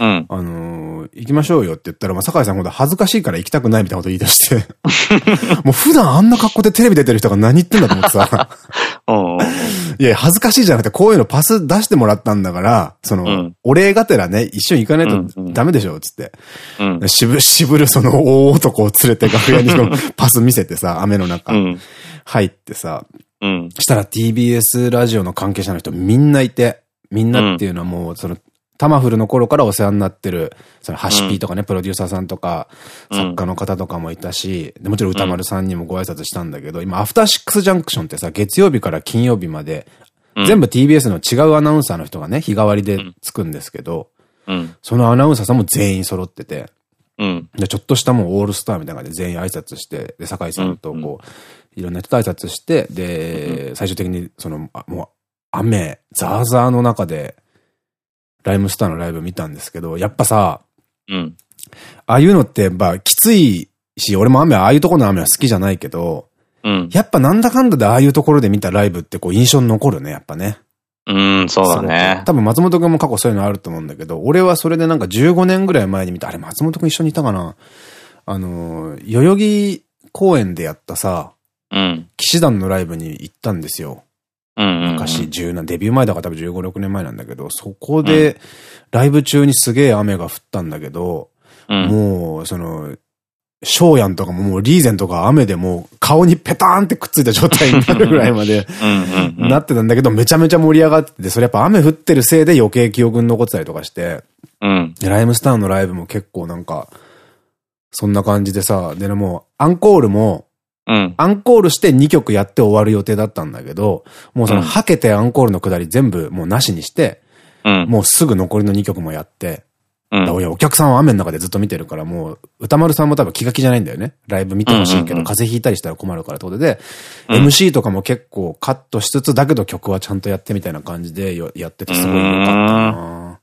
うん、あのー、行きましょうよって言ったら、まあ、酒井さんほど恥ずかしいから行きたくないみたいなこと言い出して もう普段あんな格好でテレビ出てる人が何言ってんだと思ってさ。いや、恥ずかしいじゃなくて、こういうのパス出してもらったんだから、その、うん、お礼がてらね、一緒に行かないとダメでしょ、つって。うん、しぶ、しぶるその大男を連れて楽屋に パス見せてさ、雨の中、入ってさ、うん、したら TBS ラジオの関係者の人みんないて、みんなっていうのはもう、その、タマフルの頃からお世話になってる、そのハシピーとかね、うん、プロデューサーさんとか、作家の方とかもいたし、でもちろん歌丸さんにもご挨拶したんだけど、今、アフターシックスジャンクションってさ、月曜日から金曜日まで、全部 TBS の違うアナウンサーの人がね、日替わりでつくんですけど、うん、そのアナウンサーさんも全員揃ってて、うん、で、ちょっとしたもうオールスターみたいな感じで全員挨拶して、で、酒井さんとこう、いろんな人と挨拶して、で、最終的に、その、もう、雨、ザーザーの中で、ライムスターのライブ見たんですけど、やっぱさ、うん。ああいうのって、まあ、きついし、俺も雨、ああいうところの雨は好きじゃないけど、うん。やっぱなんだかんだでああいうところで見たライブってこう印象に残るね、やっぱね。うん、そうだね。多分松本くんも過去そういうのあると思うんだけど、俺はそれでなんか15年ぐらい前に見た、あれ松本くん一緒にいたかなあの、代々木公園でやったさ、うん。騎士団のライブに行ったんですよ。昔、10年、デビュー前だから多分15、6年前なんだけど、そこで、ライブ中にすげえ雨が降ったんだけど、うん、もう、その、ショーヤンとかももうリーゼンとか雨でもう顔にペターンってくっついた状態になるぐらいまでなってたんだけど、めちゃめちゃ盛り上がってて、それやっぱ雨降ってるせいで余計記憶に残ってたりとかして、うん、ライムスターのライブも結構なんか、そんな感じでさ、でもアンコールも、うん、アンコールして2曲やって終わる予定だったんだけど、もうその、はけてアンコールのくだり全部もうなしにして、うん、もうすぐ残りの2曲もやって、うん、お客さんは雨の中でずっと見てるから、もう、歌丸さんも多分気が気じゃないんだよね。ライブ見てほしいけど、風邪ひいたりしたら困るからってことで、うん、MC とかも結構カットしつつ、だけど曲はちゃんとやってみたいな感じでやっててすごい良かったな。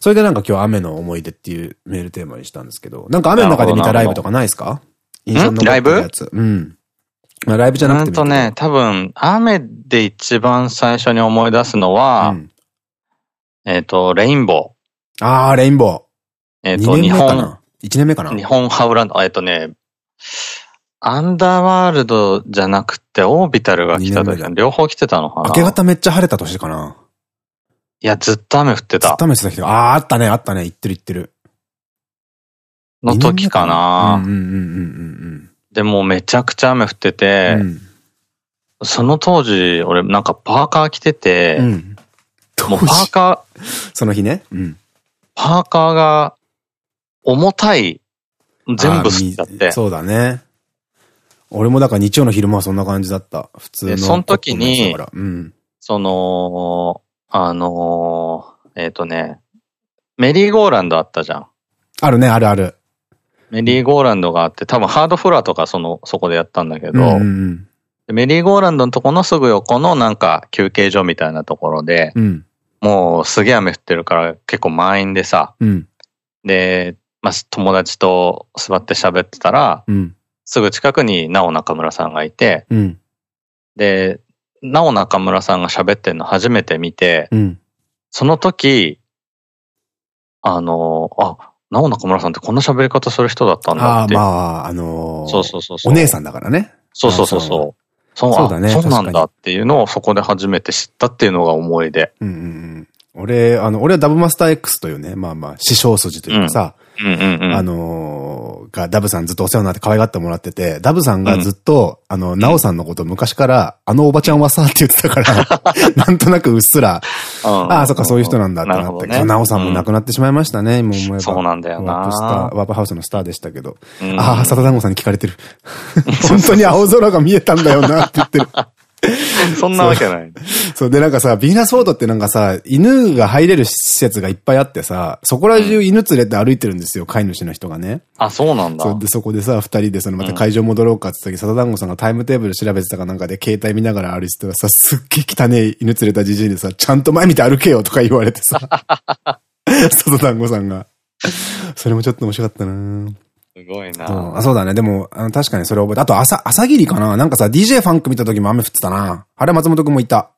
それでなんか今日雨の思い出っていうメールテーマにしたんですけど、なんか雨の中で見たライブとかないですか？印象のライブやつ。うん。まあライブじゃなくて。うんとね、多分、雨で一番最初に思い出すのは、うん、えっと、レインボー。ああ、レインボー。えっと、日本。1年目かな？日本ハウランド、えっとね、アンダーワールドじゃなくて、オービタルが来た時両方来てたのかな？明け方めっちゃ晴れた年かな？いや、ずっと雨降ってた。ずっと雨降ってたけど、ああ、あったね、あったね、言ってる言ってる。の時かなでもめちゃくちゃ雨降ってて、うん、その当時、俺なんかパーカー着てて、うん、もうパーカー、その日ね、うん、パーカーが重たい、全部吸っちゃって。そうだね。俺もだから日曜の昼間はそんな感じだった。普通の。その時に、うん、その、あのー、えっ、ー、とね、メリーゴーランドあったじゃん。あるね、あるある。メリーゴーランドがあって、多分ハードフロアとかその、そこでやったんだけど、メリーゴーランドのとこのすぐ横のなんか休憩所みたいなところで、うん、もうすげえ雨降ってるから結構満員でさ、うん、で、まあ、友達と座って喋ってたら、うん、すぐ近くになお中村さんがいて、で、なお中村さんが喋ってんの初めて見て、その時、あの、あ、なお中村さんってこんな喋り方する人だったんだって。ああ、まあ、あのー、そうそうそうそう。お姉さんだからね。そうそうそうそう。そうそうだね。そうなんだっていうのをそこで初めて知ったっていうのが思い出。うんうんうん。俺、あの、俺はダブマスター X というね、まあまあ、師匠筋というかさ、あのー、が、ダブさんずっとお世話になって可愛がってもらってて、ダブさんがずっと、うん、あの、ナオさんのこと昔から、あのおばちゃんはさ、って言ってたから、なんとなくうっすら、ああ、そっか、そういう人なんだってなって、ね、ナオさんも亡くなってしまいましたね、今思えば。そうなんだよなワープスター、ワープハウスのスターでしたけど。ああ、サタダンゴさんに聞かれてる。本当に青空が見えたんだよな、って言ってる。そんなわけない。そう、でなんかさ、ビーナスフォードってなんかさ、犬が入れる施設がいっぱいあってさ、そこら中犬連れて歩いてるんですよ、飼い主の人がね。あ、そうなんだ。そうで、そこでさ、二人でそのまた会場戻ろうかって時、サタダンゴさんがタイムテーブル調べてたかなんかで携帯見ながら歩いてたらさ、すっげえ汚ね犬連れたじじいでさ、ちゃんと前見て歩けよとか言われてさ。サタダンゴさんが。それもちょっと面白かったなすごいなあそうだね。でも、あの確かにそれ覚えて。あと、朝、朝霧かな？なんかさ、DJ ファンク見た時も雨降ってたな。あれ松本くんもいた。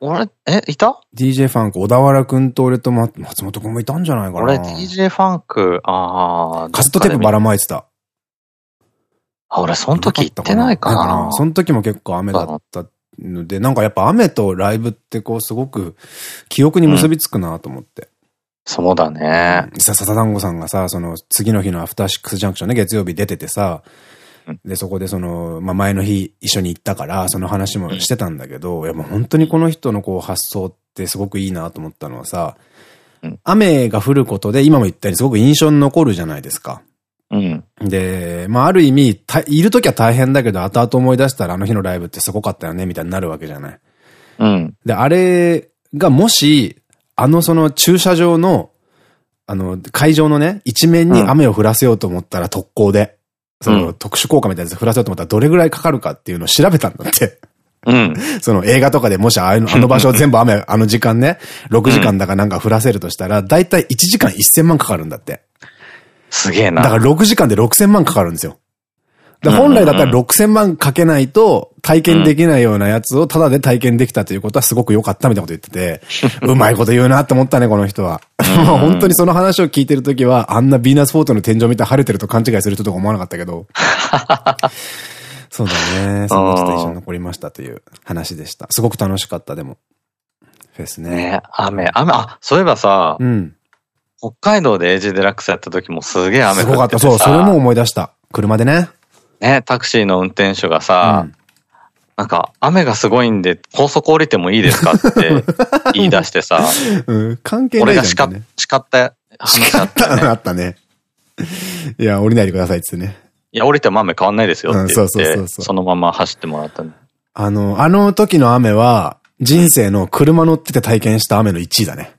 俺、え、いた ?DJ ファンク、小田原くんと俺と松本くんもいたんじゃないかな。俺、DJ ファンク、ああ。カセットテープばらまいてた。あ、俺、その時行ってないかな。その時も結構雨だったので、なんかやっぱ雨とライブってこう、すごく記憶に結びつくなと思って。そうだね。さ、笹団子さんがさ、その次の日のアフターシックスジャンクションね、月曜日出ててさ、で、そこでその、まあ、前の日一緒に行ったから、その話もしてたんだけど、いやもう本当にこの人のこう発想ってすごくいいなと思ったのはさ、うん、雨が降ることで、今も言ったようにすごく印象に残るじゃないですか。うん。で、まあ、ある意味、いるときは大変だけど、後々思い出したらあの日のライブってすごかったよね、みたいになるわけじゃない。うん。で、あれがもし、あのその駐車場の、あの、会場のね、一面に雨を降らせようと思ったら特攻で、その特殊効果みたいなやつ降らせようと思ったらどれぐらいかかるかっていうのを調べたんだって。うん。その映画とかでもしあのあの場所全部雨、あの時間ね、6時間だかなんか降らせるとしたら、だいたい1時間1000万かかるんだって。すげえな。だから6時間で6000万かかるんですよ。本来だったら6000万かけないと体験できないようなやつをただで体験できたということはすごく良かったみたいなこと言ってて、うまいこと言うなって思ったね、この人は。本当にその話を聞いてるときは、あんなヴィーナスフォートの天井見て晴れてると勘違いする人とか思わなかったけど。そうだね。その人と一緒に残りましたという話でした。すごく楽しかった、でも。フェスね。ね雨、雨、あ、そういえばさ、うん。北海道でエイジデラックスやった時もすげえ雨降ってすごかった。そう、それも思い出した。車でね。ね、タクシーの運転手がさ、うん、なんか、雨がすごいんで、高速降りてもいいですかって 言い出してさ、うん、関係ない、ね、俺が叱叱った話だった、ね。叱ったあったね。いや、降りないでくださいってね。いや、降りても雨変わんないですよって言って、そのまま走ってもらったね。あの、あの時の雨は、人生の車乗ってて体験した雨の1位だね。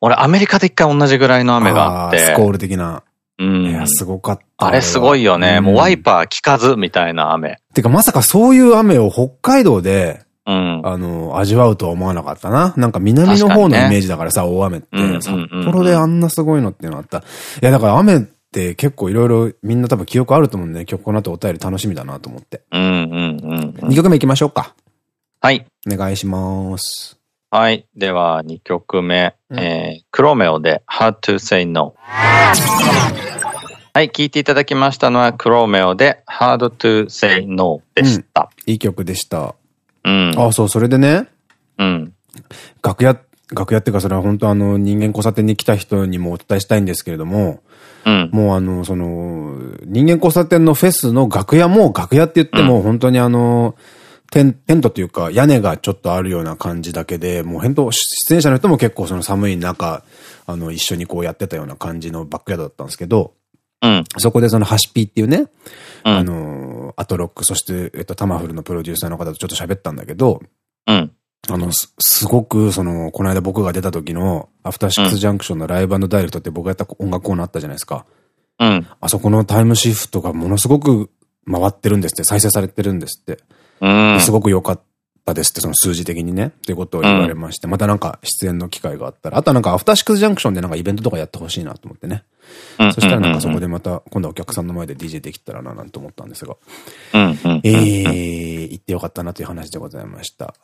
俺、アメリカで一回同じぐらいの雨があって。スコール的な。うん。いや、すごかった。あれすごいよね。もうワイパー効かずみたいな雨。てかまさかそういう雨を北海道でうん、あの、味わうとは思わなかったな。なんか南の方のイメージだからさ、ね、大雨って。札幌であんなすごいのっていうのあった。いや、だから雨って結構いろいろみんな多分記憶あると思うんで、ね、曲この後お便り楽しみだなと思って。うんうんうん、うん。2曲目行きましょうか。はい。お願いします。はい。では、2曲目。うん、えー、クロメオで Hard to Say No。はい。聴いていただきましたのは、クロメオで Hard to Say No でした。うん、いい曲でした。うん。あ、そう、それでね。うん。楽屋、楽屋っていうか、それは本当あの、人間交差点に来た人にもお伝えしたいんですけれども、うん、もうあの、その、人間交差点のフェスの楽屋も、楽屋って言っても、本当にあの、テンテントというか屋根がちょっとあるような感じだけで、もう本当出演者の人も結構その寒い中、あの、一緒にこうやってたような感じのバックヤードだったんですけど、うん、そこでそのハシピーっていうね、うん、あの、アトロック、そして、えっと、タマフルのプロデューサーの方とちょっと喋ったんだけど、うん。あの、す、すごく、その、この間僕が出た時の、アフターシックスジャンクションのライブダイレクトって僕がやった音楽コーナーあったじゃないですか。うん。あそこのタイムシフトがものすごく回ってるんですって、再生されてるんですって。うん。すごく良かったですって、その数字的にね。ということを言われまして、うん、またなんか出演の機会があったら、あとはなんかアフターシックスジャンクションでなんかイベントとかやってほしいなと思ってね。そしたらなんかそこでまた、今度はお客さんの前で DJ できたらななんて思ったんですが。うん。えー、行ってよかったなという話でございました。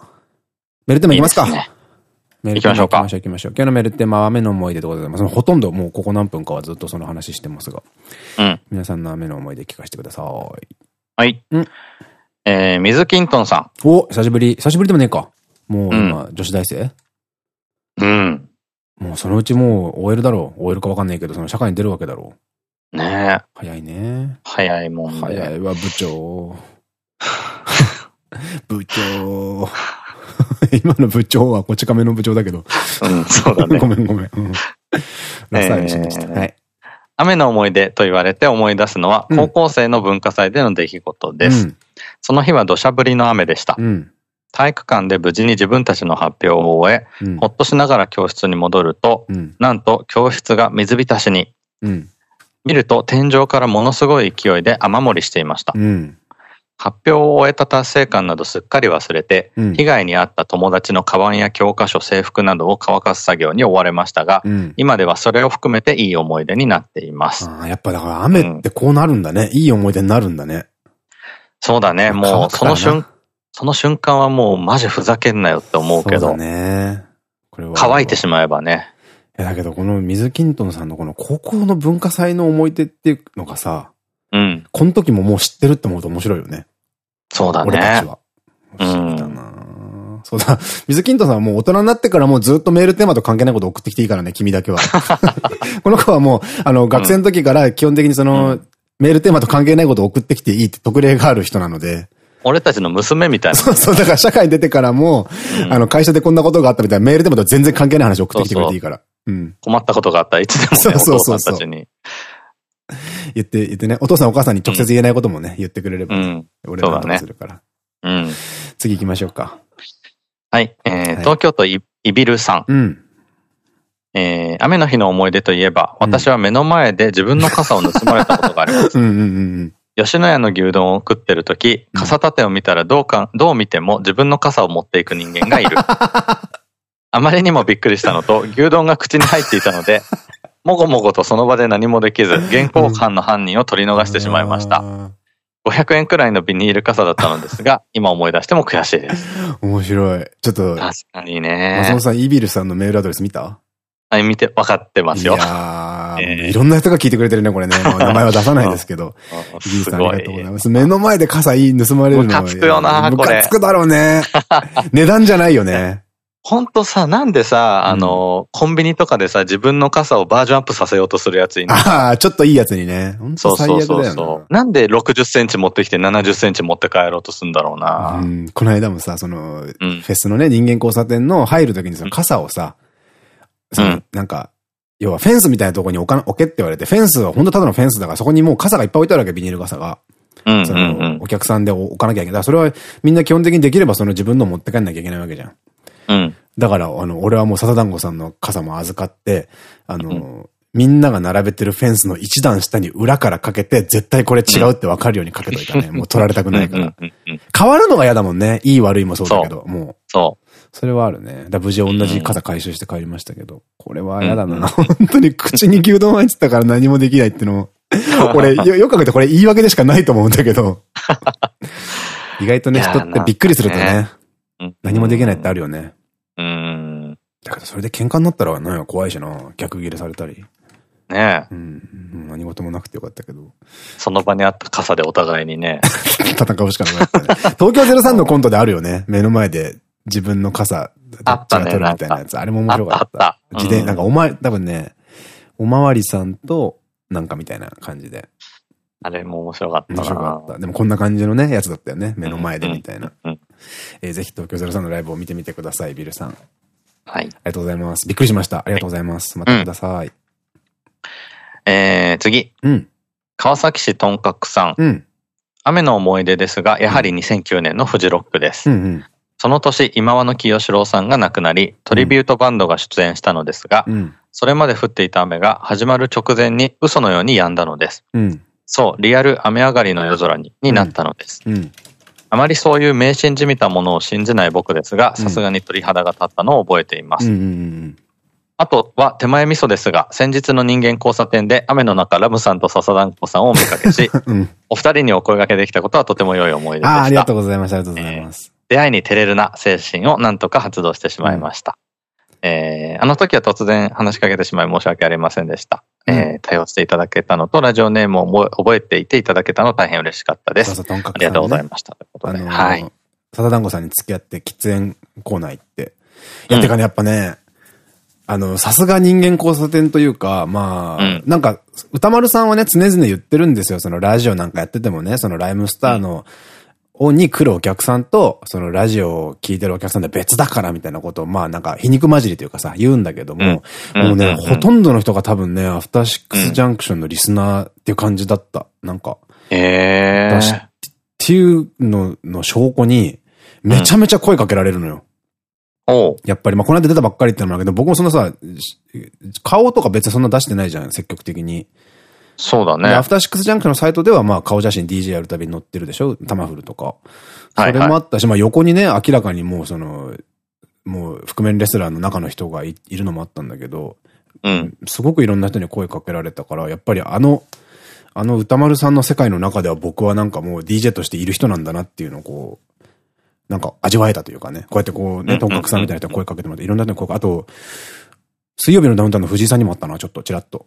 メルテーマいきますか。いいね、メルテーマ行きましょうか。行きましょう行きましょう。今日のメルテーマは雨の思い出でございます。ほとんどもうここ何分かはずっとその話してますが。うん。皆さんの雨の思い出聞かせてください。はい。うん。えー、水キントンさん。お、久しぶり。久しぶりでもねえか。もう今、女子大生？うん。もうそのうちもう OL だろう。OL かわかんないけど、その社会に出るわけだろう。ねえ。早いね。早いもんね。早いわ、部長。部長。今の部長はこち亀の部長だけど。うん、そうだね。ごめんごめん。うん。ラスタイルしました。はい。雨の思い出と言われて思い出すのは、高校生の文化祭での出来事です。うん、その日は土砂降りの雨でした。うん体育館で無事に自分たちの発表を終え、うん、ほっとしながら教室に戻ると、うん、なんと教室が水浸しに。うん、見ると天井からものすごい勢いで雨漏りしていました。発表を終えた達成感などすっかり忘れて、被害に遭った友達のカバンや教科書、制服などを乾かす作業に追われましたが、今ではそれを含めていい思い出になっています。あやっぱだから雨ってこうなるんだね。いい思い出になるんだね。そうだね。もうその瞬間、その瞬間はもうマジふざけんなよって思うけど。そうだね。これは。乾いてしまえばね。いやだけどこの水キントンさんのこの高校の文化祭の思い出っていうのがさ、うん。この時ももう知ってるって思うと面白いよね。そうだね。俺たちは。不思議だな、うん、そうだ。水キントンさんはもう大人になってからもうずっとメールテーマと関係ないこと送ってきていいからね、君だけは。この子はもう、あの、学生の時から基本的にその、うん、メールテーマと関係ないことを送ってきていいって特例がある人なので。俺たちの娘みたいな。そうそう、だから社会に出てからも、うん、あの、会社でこんなことがあったみたいなメールでも全然関係ない話送ってきてくれていいから。うん。困ったことがあったらいつでもね、そうそうそうお父さんたちに。言って、言ってね、お父さんお母さんに直接言えないこともね、言ってくれれば、うん、俺らとするから。うん。次行きましょうか。はい。えー、はい、東京都いびるさん。うん。えー、雨の日の思い出といえば、私は目の前で自分の傘を盗まれたことがあります。吉野家の牛丼を食ってる時、傘立てを見たらどうか、どう見ても自分の傘を持っていく人間がいる。あまりにもびっくりしたのと、牛丼が口に入っていたので、もごもごとその場で何もできず、現行犯の犯人を取り逃してしまいました。500円くらいのビニール傘だったのですが、今思い出しても悔しいです。面白い。ちょっと。確かにね。松本さん、イビルさんのメールアドレス見た？はい、見て、分かってますよ。いやー、えー、いろんな人が聞いてくれてるね、これね。名前は出さないですけど。さんありがとうございます。目の前で傘いい盗まれるのムカつくよな、これ。ムカつくだろうね。値段じゃないよね。ほんとさ、なんでさ、あの、コンビニとかでさ、自分の傘をバージョンアップさせようとするやついるああ、ちょっといいやつにね。そうそうそうそう。なんで60センチ持ってきて70センチ持って帰ろうとするんだろうな。うん、この間もさ、その、フェスのね、人間交差点の入るときにその傘をさ、その、なんか、要はフェンスみたいなところに置か、置けって言われて、フェンスは本当ただのフェンスだから、そこにもう傘がいっぱい置いてあるわけ、ビニール傘が。その、お客さんで置かなきゃいけない。だからそれはみんな基本的にできればその自分の持って帰んなきゃいけないわけじゃん。うん。だから、あの、俺はもう笹団子さんの傘も預かって、あの、みんなが並べてるフェンスの一段下に裏からかけて、絶対これ違うってわかるようにかけといたね。もう取られたくないから。変わるのが嫌だもんね。いい悪いもそうだけど、もう。そう。それはあるね。だ無事同じ傘回収して帰りましたけど、これは嫌だな。本当に口に牛丼入ってたから何もできないってのも、俺、よ、よく考えてこれ言い訳でしかないと思うんだけど。意外とね、人ってびっくりするとね、何もできないってあるよね。うん。だけどそれで喧嘩になったら、なんや怖いしな。逆ギレされたり。ねえ。うん。何事もなくてよかったけど。その場にあった傘でお互いにね。戦うしかなかったね。東京03のコントであるよね。目の前で自分の傘、どっちが取るみたいなやつ。あれも面白かった。自転、なんかお前、多分ね、おまわりさんと、なんかみたいな感じで。あれも面白かった面白かった。でもこんな感じのね、やつだったよね。目の前でみたいな。えぜひ東京03のライブを見てみてください、ビルさん。はい。ありがとうございます。びっくりしました。ありがとうございます。またください。えー、次。うん。川崎市とんかくさん。うん。雨の思い出ですが、やはり2009年のフジロックです。うんうん、その年、今和の清志郎さんが亡くなり、トリビュートバンドが出演したのですが、うん、それまで降っていた雨が始まる直前に嘘のように止んだのです。うん、そう、リアル雨上がりの夜空にになったのです。うんあまりそういう迷信じみたものを信じない僕ですが、さすがに鳥肌が立ったのを覚えています。あとは手前味噌ですが、先日の人間交差点で雨の中ラムさんと笹団子さんをお見かけし、うん、お二人にお声掛けできたことはとても良い思い出でした。あありがとうございます。ありがとうございます。えー、出会いに照れるな精神をなんとか発動してしまいました。うん、えー、あの時は突然話しかけてしまい申し訳ありませんでした。うん、えー、対応していただけたのと、ラジオネームを覚えていていただけたの大変嬉しかったです。そうそうね、ありがとうございました。ということで。あのー、はい。笹団子さんに付き合って喫煙コーナー行って。いや、てかね、やっぱね、あの、さすが人間交差点というか、まあ、うん、なんか、歌丸さんはね、常々言ってるんですよ。そのラジオなんかやっててもね、そのライムスターの、うん、に来るお客さんと、そのラジオを聴いてるお客さんで別だからみたいなことを、まあなんか皮肉混じりというかさ、言うんだけども、うん、もうね、ほとんどの人が多分ね、アフターシックスジャンクションのリスナーっていう感じだった。なんか。えー。っていうのの証拠に、めちゃめちゃ声かけられるのよ。やっぱり、まあ、この間出たばっかりってのもあるけど、僕もそんなさ、顔とか別にそんな出してないじゃん、積極的に。そうだね。アフターシックスジャンクのサイトでは、まあ、顔写真 DJ やるたびに載ってるでしょ？タマフルとか。それもあったし、まあ、横にね、明らかにもう、その、もう、覆面レスラーの中の人がいるのもあったんだけど、うん。すごくいろんな人に声かけられたから、やっぱりあの、あの歌丸さんの世界の中では僕はなんかもう DJ としている人なんだなっていうのをこう、なんか味わえたというかね、こうやってこうね、とんかくさんみたいな人に声かけてもらって、いろんな人に声かけ、あと、水曜日のダウンタウンの藤井さんにもあったな、ちょっと、ちらっと。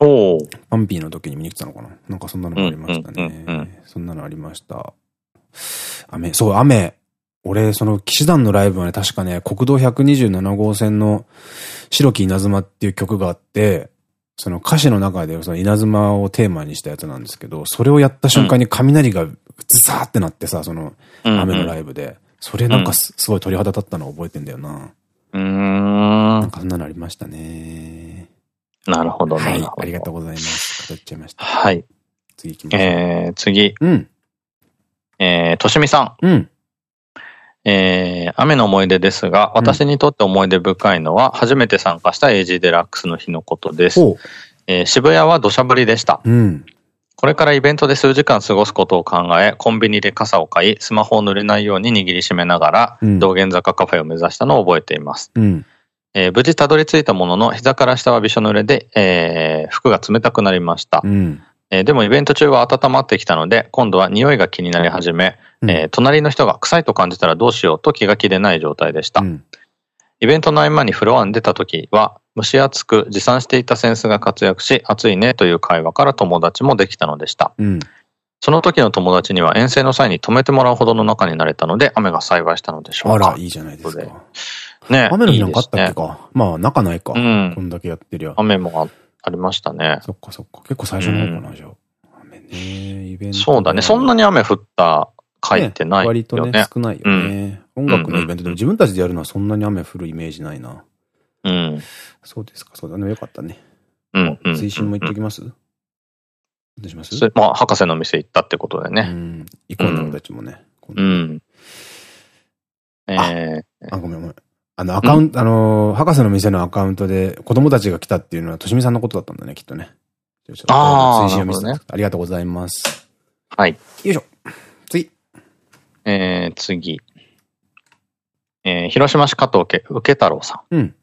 おパンピーの時に見に来たのかな？なんかそんなのもありましたね。そんなのありました。雨、そう、雨。俺、その、騎士団のライブはね、確かね、国道127号線の白木稲妻っていう曲があって、その歌詞の中でその稲妻をテーマにしたやつなんですけど、それをやった瞬間に雷がズサーってなってさ、その雨のライブで。それなんかす,、ごい鳥肌立ったの覚えてんだよな。うん。なんかそんなのありましたね。なるほど、はい。ありがとうございます。語っちゃいました。はい。次行きましょう。えー、次。うん。えー、としみさん。うん。えー、雨の思い出ですが、私にとって思い出深いのは、初めて参加した AG デラックスの日のことです。えー、渋谷は土砂降りでした。うん。これからイベントで数時間過ごすことを考え、コンビニで傘を買い、スマホを濡れないように握りしめながら、うん、道玄坂カフェを目指したのを覚えています。うん、えー、無事たどり着いたものの、膝から下はびしょ濡れで、えー、服が冷たくなりました。うん、えー、でもイベント中は温まってきたので、今度は匂いが気になり始め、うん、えー、隣の人が臭いと感じたらどうしようと気が気でない状態でした。イベントの合間にフロアに出た時は、蒸し暑く持参していたセンスが活躍し、暑いねという会話から友達もできたのでした。うん、その時の友達には遠征の際に止めてもらうほどの仲になれたので、雨が幸いしたのでしょうか。あら、いいじゃないですか。ね雨の日なんかあったっけか。いいね、まあ、仲ないか。うん。こんだけやってりゃ。雨もありましたね。そっかそっか。結構最初の方かな、じゃあ。雨ね、イベント。そうだね。そんなに雨降った回ってないよね。割とね、少ないよね。音楽のイベントでも自分たちでやるのはそんなに雨降るイメージないな。うん。そうですか、そうだね。よかったね。うん。追伸も言っときます？どうします？まあ、博士の店行ったってことでね。うん。行こうね、俺たちもね。うん。ええあ、ごめんごめん。あの、アカウント、あの、博士の店のアカウントで子供たちが来たっていうのは、としみさんのことだったんだね、きっとね。ああ、追伸を見せて、ね、ありがとうございます。はい。よいしょ。次。えー、次。えー、広島市加藤家、受太郎さん。うん。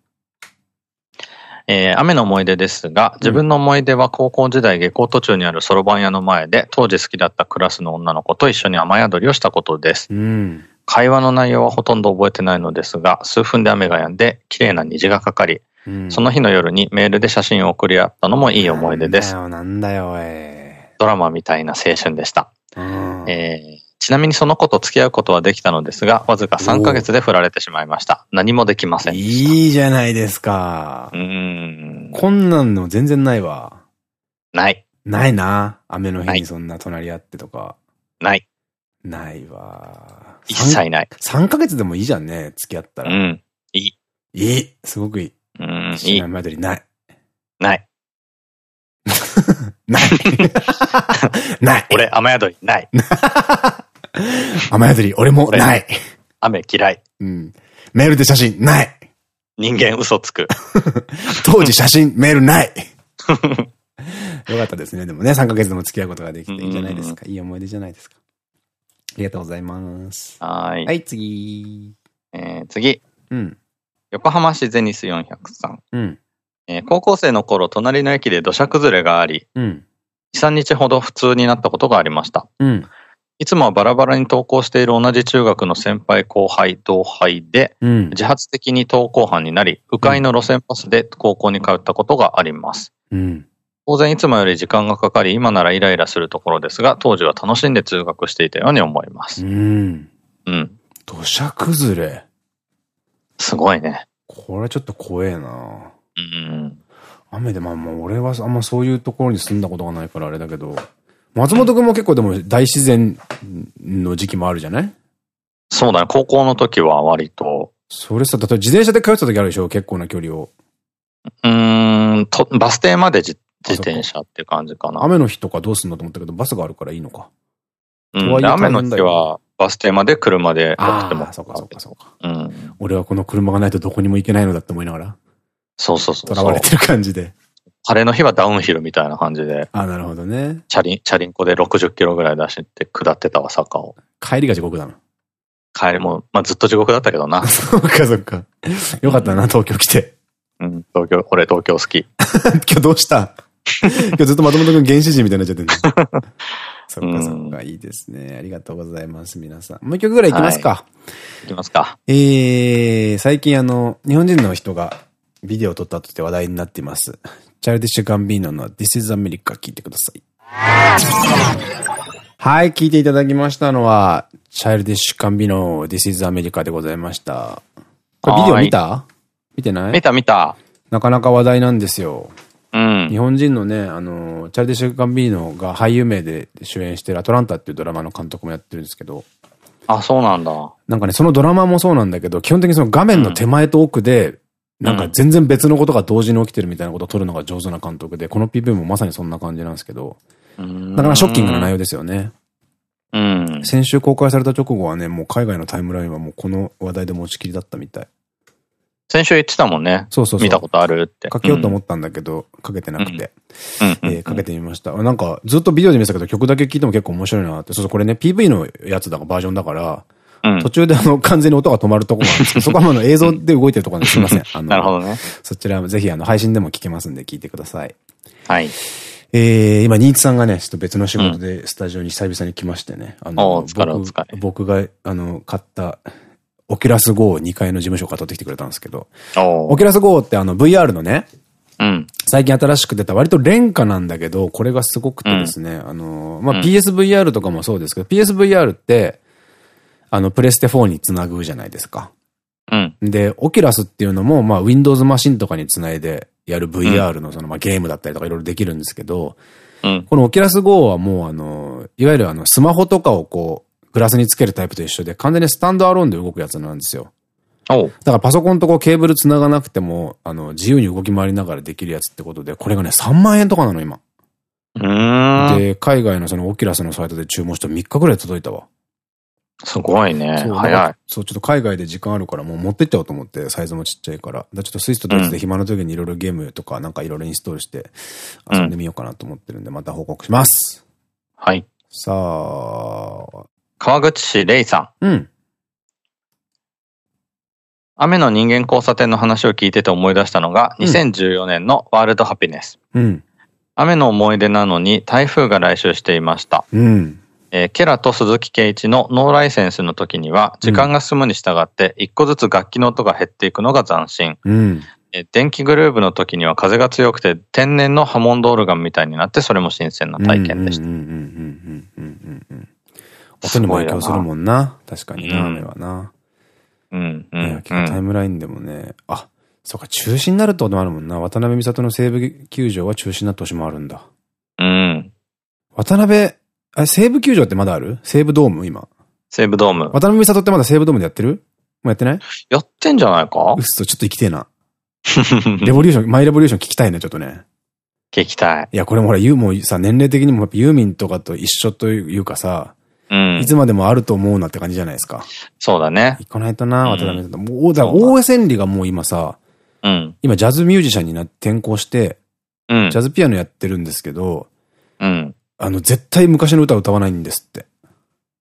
えー、雨の思い出ですが、自分の思い出は高校時代下校途中にあるそろばん屋の前で、当時好きだったクラスの女の子と一緒に雨宿りをしたことです。うん、会話の内容はほとんど覚えてないのですが、数分で雨が止んで、綺麗な虹がかかり、うん、その日の夜にメールで写真を送り合ったのもいい思い出です。なんだよ、ドラマみたいな青春でした。うん、えーちなみにその子と付き合うことはできたのですが、わずか3ヶ月で振られてしまいました。何もできませんいいじゃないですか。うん。こんなんの全然ないわ。ない。ないな。雨の日にそんな隣り合ってとか。ない。ないわ。一切ない。3ヶ月でもいいじゃんね、付き合ったら。うん。いい。いい。すごくいい。うん、いい。雨宿りない。ない。ない。ない。俺、雨宿りない。雨宿り、俺もない。雨嫌い。うん。メールで写真、ない。人間嘘つく。当時写真、メールない。よかったですね。でもね、3ヶ月でも付き合うことができていいじゃないですか。いい思い出じゃないですか。ありがとうございます。はい。はい、次。えー、次。うん。横浜市ゼニス400さん。うん。えー、高校生の頃、隣の駅で土砂崩れがあり、うん。2、3日ほど普通になったことがありました。うん。いつもはバラバラに登校している同じ中学の先輩後輩同輩で、うん、自発的に登校班になり、迂回の路線バスで高校に通ったことがあります。うん、当然いつもより時間がかかり、今ならイライラするところですが、当時は楽しんで通学していたように思います。うん。うん。土砂崩れ。すごいね。これちょっと怖えなうん。雨で、まあもう俺はあんまそういうところに住んだことがないからあれだけど、松本くんも結構でも大自然の時期もあるじゃない？そうだね。高校の時は割と。それさ、例えば自転車で通った時あるでしょ？結構な距離を。うーん、と、バス停まで自自転車って感じかな。雨の日とかどうすんのと思ったけど、バスがあるからいいのか。うん、雨の日はバス停まで車で送ってもそうかそうかそうか。うん。俺はこの車がないとどこにも行けないのだって思いながら。そうそうそう。囚われてる感じで。晴れの日はダウンヒルみたいな感じで。あ、なるほどね。チャリン、チャリンコで60キロぐらい出して下ってたわ、坂を。帰りが地獄だな。帰りも、まあ、ずっと地獄だったけどな。そっかそっか。よかったな、東京来て。うん、東京、俺東京好き。今日どうした？今日ずっと松本くん原始人みたいになっちゃってん そっかそっか、いいですね。ありがとうございます、皆さん。もう一曲ぐらい行きますか。はい、きますか。えー、最近あの、日本人の人がビデオを撮ったとして話題になっています。チャルディッシュ・ガンビーノの This is America 聞いてください。はい、聞いていただきましたのは、チャイルディッシュ・ガンビーノ This is America でございました。これビデオ見た？見てない？見た見た。なかなか話題なんですよ。うん。日本人のね、あの、チャルディッシュ・ガンビーノが俳優名で主演してるアトランタっていうドラマの監督もやってるんですけど。あ、そうなんだ。なんかね、そのドラマもそうなんだけど、基本的にその画面の手前と奥で、なんか全然別のことが同時に起きてるみたいなことを撮るのが上手な監督で、この PV もまさにそんな感じなんですけど、だからショッキングな内容ですよね。うん。先週公開された直後はね、もう海外のタイムラインはもうこの話題で持ちきりだったみたい。先週言ってたもんね。そうそうそう。見たことあるって。かけようと思ったんだけど、うん、かけてなくて。えかけてみました。なんか、ずっとビデオで見てたけど、曲だけ聴いても結構面白いなって。そうそう、これね、PV のやつだからバージョンだから、途中であの、完全に音が止まるところなんですけど、そこはあの映像で動いてるところなんです。すいません。あの、なるほどね。そちらぜひあの、配信でも聞けますんで聞いてください。はい。えー、今、新津さんがね、ちょっと別の仕事でスタジオに久々に来ましてね。あの、僕僕が、あの、買った、オキュラス GO を2階の事務所から取ってきてくれたんですけど、 Oculus Go ってあの VR のね、うん、最近新しく出た割と廉価なんだけど、これがすごくてですね、うん、あの、まあ、PSVR とかもそうですけど、PSVR って、あの、プレステ4につなぐじゃないですか。うん。で、 Oculus っていうのも、まあ、Windows マシンとかにつないでやる VR のその、まあ、ゲームだったりとかいろいろできるんですけど、うん、このオキュラス GO はもうあの、いわゆるあの、スマホとかをこう、グラスにつけるタイプと一緒で、完全にスタンドアローンで動くやつなんですよ。だからパソコンとこうケーブル繋がなくても、あの、自由に動き回りながらできるやつってことで、これがね、3万円とかなの、今。で、海外のその Oculus のサイトで注文したら3日ぐらい届いたわ。すごいね。早い。そう、ちょっと海外で時間あるからもう持ってっちゃおうと思って、サイズもちっちゃいから。だちょっとスイスとドイツで暇な時にいろいろゲームとかなんかいろいろインストールして遊んでみようかなと思ってるんで、また報告します。はい。さあ。川口市レイさん。うん。雨の人間交差点の話を聞いてて思い出したのが、2014年のワールドハピネス。うん。雨の思い出なのに台風が来襲していました。うん。えー、ケラと鈴木圭一のノーライセンスの時には、時間が進むに従って一個ずつ楽器の音が減っていくのが斬新。うん。え電気グルーブの時には風が強くて天然のハモンドオルガンみたいになってそれも新鮮な体験でした。音にも影響するもんな。確かにな、雨はな。うん、うん。タイムラインでもね、あ、そうか、中止になるってこともあるもんな。渡辺美里の西武球場は中止になった年もあるんだ。うん。渡辺、あ西武球場ってまだある？西武ドーム今。西武ドーム。渡辺美里ってまだ西武ドームでやってる？もうやってない？やってんじゃないか？うっそ、ちょっと行きてえな。レボリューション、マイレボリューション聞きたいね、ちょっとね。聞きたい。いや、これもほら、ユーもさ、年齢的にもユーミンとかと一緒というかさ、うん、いつまでもあると思うなって感じじゃないですか。そうだね。行かないとな、渡辺さん。もう、だ大江千里がもう今さ、うん、今ジャズミュージシャンになって転校して、うん、ジャズピアノやってるんですけど、うん、あの、絶対昔の歌歌わないんですって。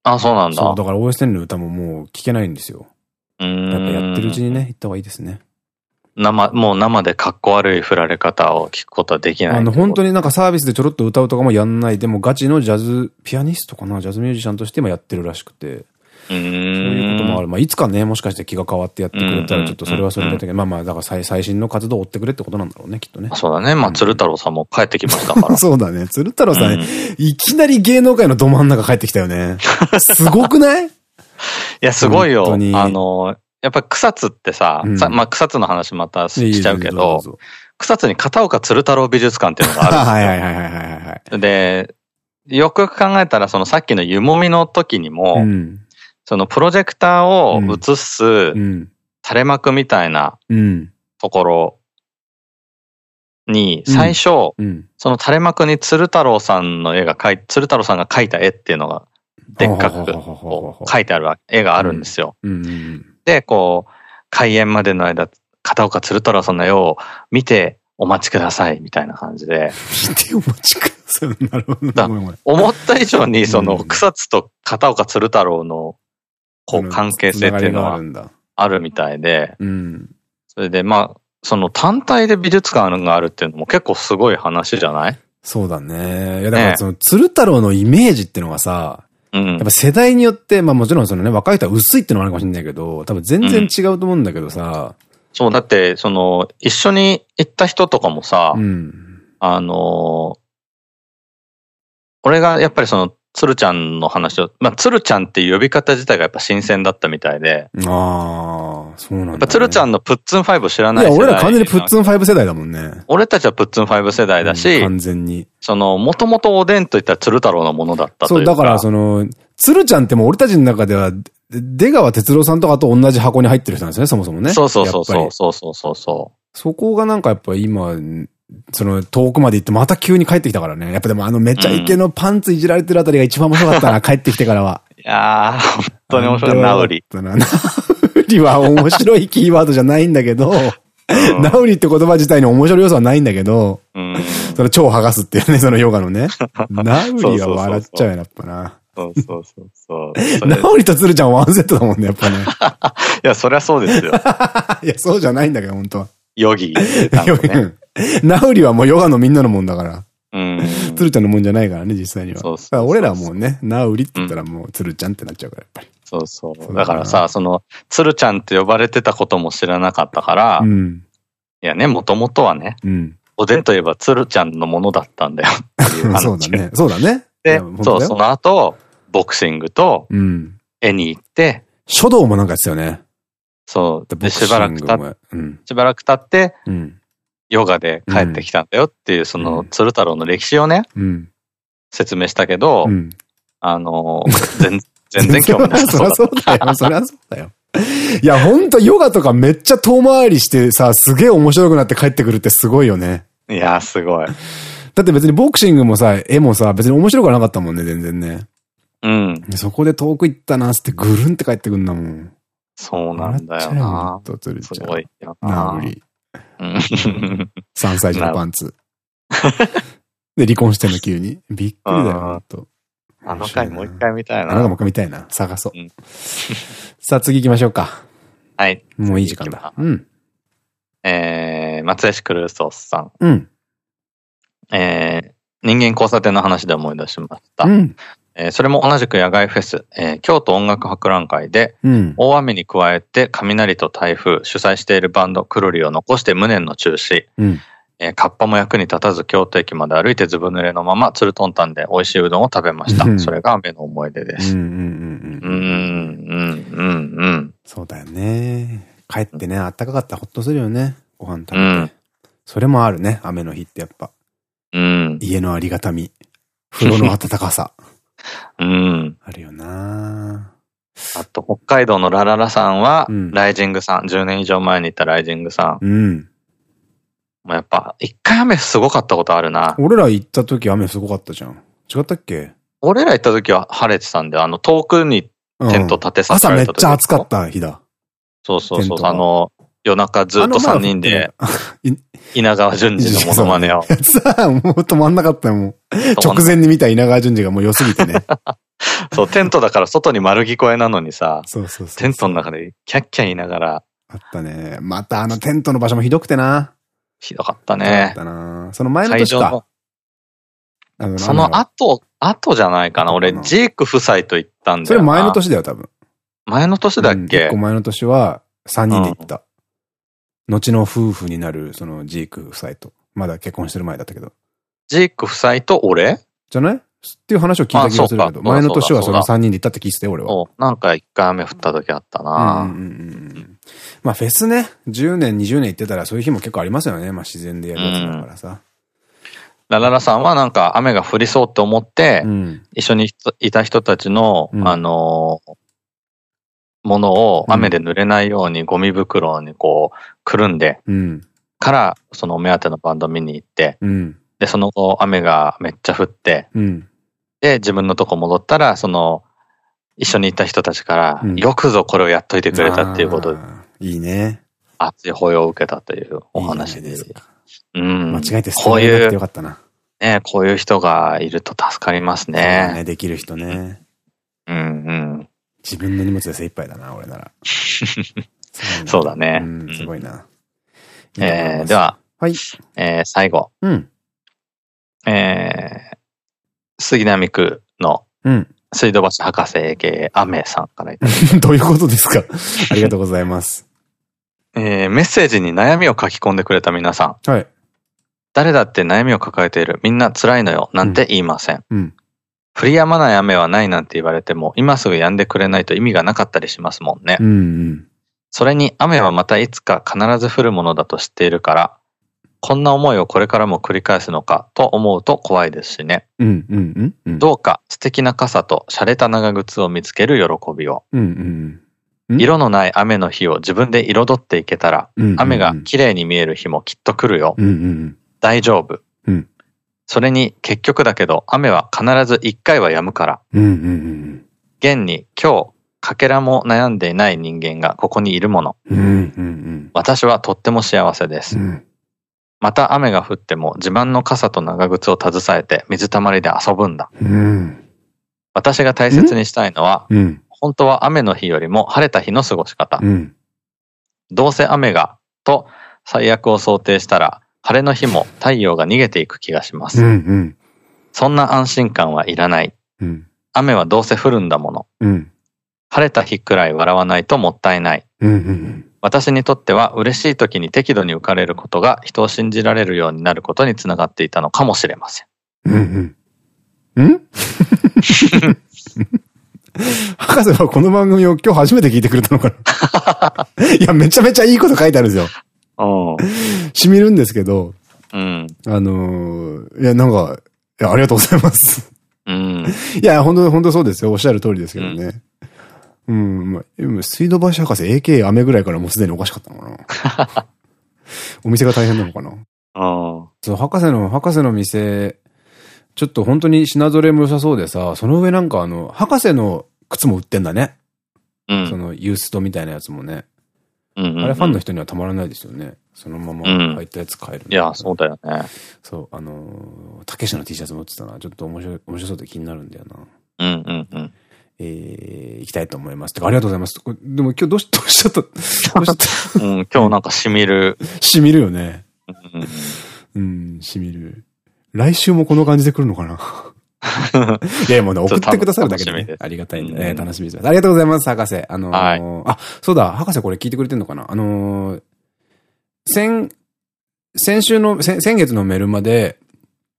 あ、そうなんだ。そう、だから大江千里の歌ももう聞けないんですよ。うん。やっぱやってるうちにね、行った方がいいですね。生、もう生で格好悪い振られ方を聞くことはできない。あの、本当になんかサービスでちょろっと歌うとかもやんない。でもガチのジャズ、ピアニストかな？ジャズミュージシャンとしてもやってるらしくて。そういうこともある。まあ、いつかね、もしかして気が変わってやってくれたら、ちょっとそれはそれだけど、まあまあ、だから最最新の活動を追ってくれってことなんだろうね、きっとね。そうだね。まあ、鶴太郎さんも帰ってきましたから。そうだね。鶴太郎さん、いきなり芸能界のど真ん中帰ってきたよね。すごくない？いや、すごいよ。あの、やっぱ草津ってさ、うん、まあ草津の話またしちゃうけど、草津に片岡鶴太郎美術館っていうのがあるんですよ。はいはいはいはいはい。で、よくよく考えたら、そのさっきの湯もみの時にも、うん、そのプロジェクターを映す垂れ幕みたいなところに、最初、その垂れ幕に鶴太郎さんの絵が描い、鶴太郎さんが描いた絵っていうのが、でっかく書いてある絵があるんですよ。で、こう、開演までの間、片岡鶴太郎さんの絵を見てお待ちください、みたいな感じで。見てお待ちください。なるほど。思った以上に、その、草津と片岡鶴太郎の、こう、関係性っていうのは、あるみたいで、うん、それで、まあ、その単体で美術館があるっていうのも結構すごい話じゃない？そうだね。いや、だからその、鶴太郎のイメージっていうのがさ、うん、やっぱ世代によって、まあもちろんそのね、若い人は薄いってのもあるかもしれないけど、多分全然違うと思うんだけどさ。うん、そう、だって、その、一緒に行った人とかもさ、うん、あの、俺がやっぱりその、鶴ちゃんの話を、まあ、鶴ちゃんっていう呼び方自体がやっぱ新鮮だったみたいで。ああ、そうなんだ、ね。やっぱ鶴ちゃんのプッツン5知らないいや、俺ら完全にプッツン5世代だもんね。俺たちはプッツン5世代だし、うん、完全に。その、もともとおでんといったら鶴太郎のものだったというか。そう、だからその、鶴ちゃんってもう俺たちの中では、出川哲郎さんとかと同じ箱に入ってる人なんですね、そもそもね。そうそうそうそうそうそうそう。そこがなんかやっぱ今、その遠くまで行ってまた急に帰ってきたからね。やっぱでもあのめちゃイケのパンツいじられてるあたりが一番面白かったな、帰ってきてからは。いやー、本当に面白い。ナウリ。ナウリは面白いキーワードじゃないんだけど、ナウリって言葉自体に面白い要素はないんだけど、うん、その超剥がすっていうね、そのヨガのね。ナウリは笑っちゃうよ、やっぱな。そうそうそうそう。ナオリとツルちゃんワンセットだもんね、やっぱね。いや、そりゃそうですよ。いや、そうじゃないんだけど、本当は。ヨギ。ナウリはもうヨガのみんなのもんだから。うん。鶴ちゃんのもんじゃないからね、実際には。そうそう俺らはもうね、ナウリって言ったらもう鶴ちゃんってなっちゃうから、やっぱり。そうそう。だからさ、その、鶴ちゃんって呼ばれてたことも知らなかったから、うん。いやね、もともとはね、うん。おでんといえば鶴ちゃんのものだったんだよっていう そうだね。そうだね。で、そう、その後、ボクシングと、うん。絵に行って、書道もなんかやってたよね。そう。で、しばらく経って、しばらく経って、うん。ヨガで帰ってきたんだよっていう、その、鶴太郎の歴史をね、うん、説明したけど、うん、あの、全 全然興味なさそうだ。そりゃそうだよ。そりゃそうだよ。いや、ほんとヨガとかめっちゃ遠回りしてさ、すげえ面白くなって帰ってくるってすごいよね。いや、すごい。だって別にボクシングもさ、絵もさ、別に面白くなかったもんね、全然ね。うん。そこで遠く行ったなーってぐるんって帰ってくんだもん。そうなんだよな。とつるちゃん。すごいよな。なぐり。うん。3歳児のパンツ。で、離婚してんの急に。びっくりだよ、ほんと。あの回もう一回見たいな。あの回もう一回見たいな。探そう。うん、さあ次行きましょうか。はい。もういい時間だ。うん。えー、松江市クルーソースさん。うん。えー、人間交差点の話で思い出しました。うん。えー、それも同じく野外フェス、えー、京都音楽博覧会で、うん、大雨に加えて雷と台風、主催しているバンドクルリを残して無念の中止、うん、えー、カッパも役に立たず京都駅まで歩いてずぶ濡れのままツルトンタンで美味しいうどんを食べました。うん、それが雨の思い出です。うんうんうんうん。うんうんうん。そうだよね。帰ってね、あったかかったらほっとするよね。ご飯食べて。うん、それもあるね、雨の日ってやっぱ。うん。家のありがたみ。風呂の暖かさ。うん。あるよなあと、北海道のラララさんは、うん、ライジングさん。10年以上前に行ったライジングさん。うん。もうやっぱ、一回雨すごかったことあるな。俺ら行った時雨すごかったじゃん。違ったっけ？俺ら行った時は晴れてたんで、あの、遠くにテント立てさせられた、うん、朝めっちゃ暑かった日だ。そうそうそう。あの、夜中ずっと3人で、稲川淳二のモノマネを。さあ、もう止まんなかったよ、もう。直前に見た稲川淳二がもう良すぎてね。そう、テントだから外に丸聞こえなのにさ、そうそうテントの中でキャッキャ言いながら。あったね。またあのテントの場所もひどくてな。ひどかったね。ったな。その前の年か。その後、後じゃないかな。俺、ジーク夫妻と行ったんだよそれ前の年だよ、多分。前の年だっけ、結構前の年は3人で行った。後の夫婦になる、そのジーク夫妻と。まだ結婚してる前だったけど。ジーク夫妻と俺？じゃない？っていう話を聞いた気がするけど、前の年はその3人で行ったって聞いてたよ、俺は。なんか1回雨降った時あったなまあフェスね、10年、20年行ってたらそういう日も結構ありますよね。まあ自然でやるやつだからさ。ラララさんはなんか雨が降りそうって思って、うん、一緒にいた人たちの、うん、あのものを雨で濡れないようにゴミ袋にこう、くるんで、から、その目当てのバンド見に行って、で、その後雨がめっちゃ降って、で、自分のとこ戻ったら、その、一緒に行った人たちから、よくぞこれをやっといてくれたっていうことで、いいね。熱い抱擁を受けたというお話で。うん。間違えてこういう、よかったな。ね、こういう人がいると助かりますね。ね、できる人ね。うんうん。自分の荷物で精一杯だな、俺なら。そうだね。うん、すごいな。えー、では、はい。えー、最後。うん。えー、杉並区の、うん。水道橋博士 AK アメさんからいただ どういうことですか？ありがとうございます。えー、メッセージに悩みを書き込んでくれた皆さん。はい。誰だって悩みを抱えている。みんな辛いのよ。なんて言いません。うん。降り止まない雨はないなんて言われても、今すぐ止んでくれないと意味がなかったりしますもんね。うんうん、それに雨はまたいつか必ず降るものだと知っているから、こんな思いをこれからも繰り返すのかと思うと怖いですしね。どうか素敵な傘と洒落た長靴を見つける喜びを。色のない雨の日を自分で彩っていけたら、雨が綺麗に見える日もきっと来るよ。大丈夫。うんそれに結局だけど雨は必ず一回は止むから。現に今日、かけらも悩んでいない人間がここにいるもの。私はとっても幸せです。うん、また雨が降っても自慢の傘と長靴を携えて水たまりで遊ぶんだ。うん、私が大切にしたいのは、本当は雨の日よりも晴れた日の過ごし方。どうせ雨が、と最悪を想定したら、晴れの日も太陽が逃げていく気がします。うんうん、そんな安心感はいらない。うん、雨はどうせ降るんだもの。うん、晴れた日くらい笑わないともったいない。私にとっては嬉しい時に適度に浮かれることが人を信じられるようになることにつながっていたのかもしれません。うんうん。ん？博士はこの番組を今日初めて聞いてくれたのかな？いや、めちゃめちゃいいこと書いてあるんですよ。し みるんですけど、うん。あのー、いや、なんか、いや、ありがとうございます。うん。いや、本当本当そうですよ。おっしゃる通りですけどね。うん、うん、まあ、水道橋博士 AK 雨ぐらいからもうすでにおかしかったのかな。お店が大変なのかな。ああ。そう、博士の、博士の店、ちょっと本当に品揃えも良さそうでさ、その上なんかあの、博士の靴も売ってんだね。うん。そのユーストみたいなやつもね。あれファンの人にはたまらないですよね。そのまま入ったやつ買える、いや、そうだよね。そう、あのー、竹下の T シャツ持ってたな。ちょっと面白い、面白そうで気になるんだよな。うんうんうん。えー、行きたいと思います。てか、ありがとうございます。でも今日どうし、どうしちゃった？どうした？うん、今日なんか染みる。染みるよね。うん、染みる。来週もこの感じで来るのかな？いや、もうね、送ってくださるだけでね、ありがたいんで、ね、楽しみです。ありがとうございます、博士。あのあ、そうだ、博士これ聞いてくれてんのかな？あのー、先、先週の、先月のメルマで、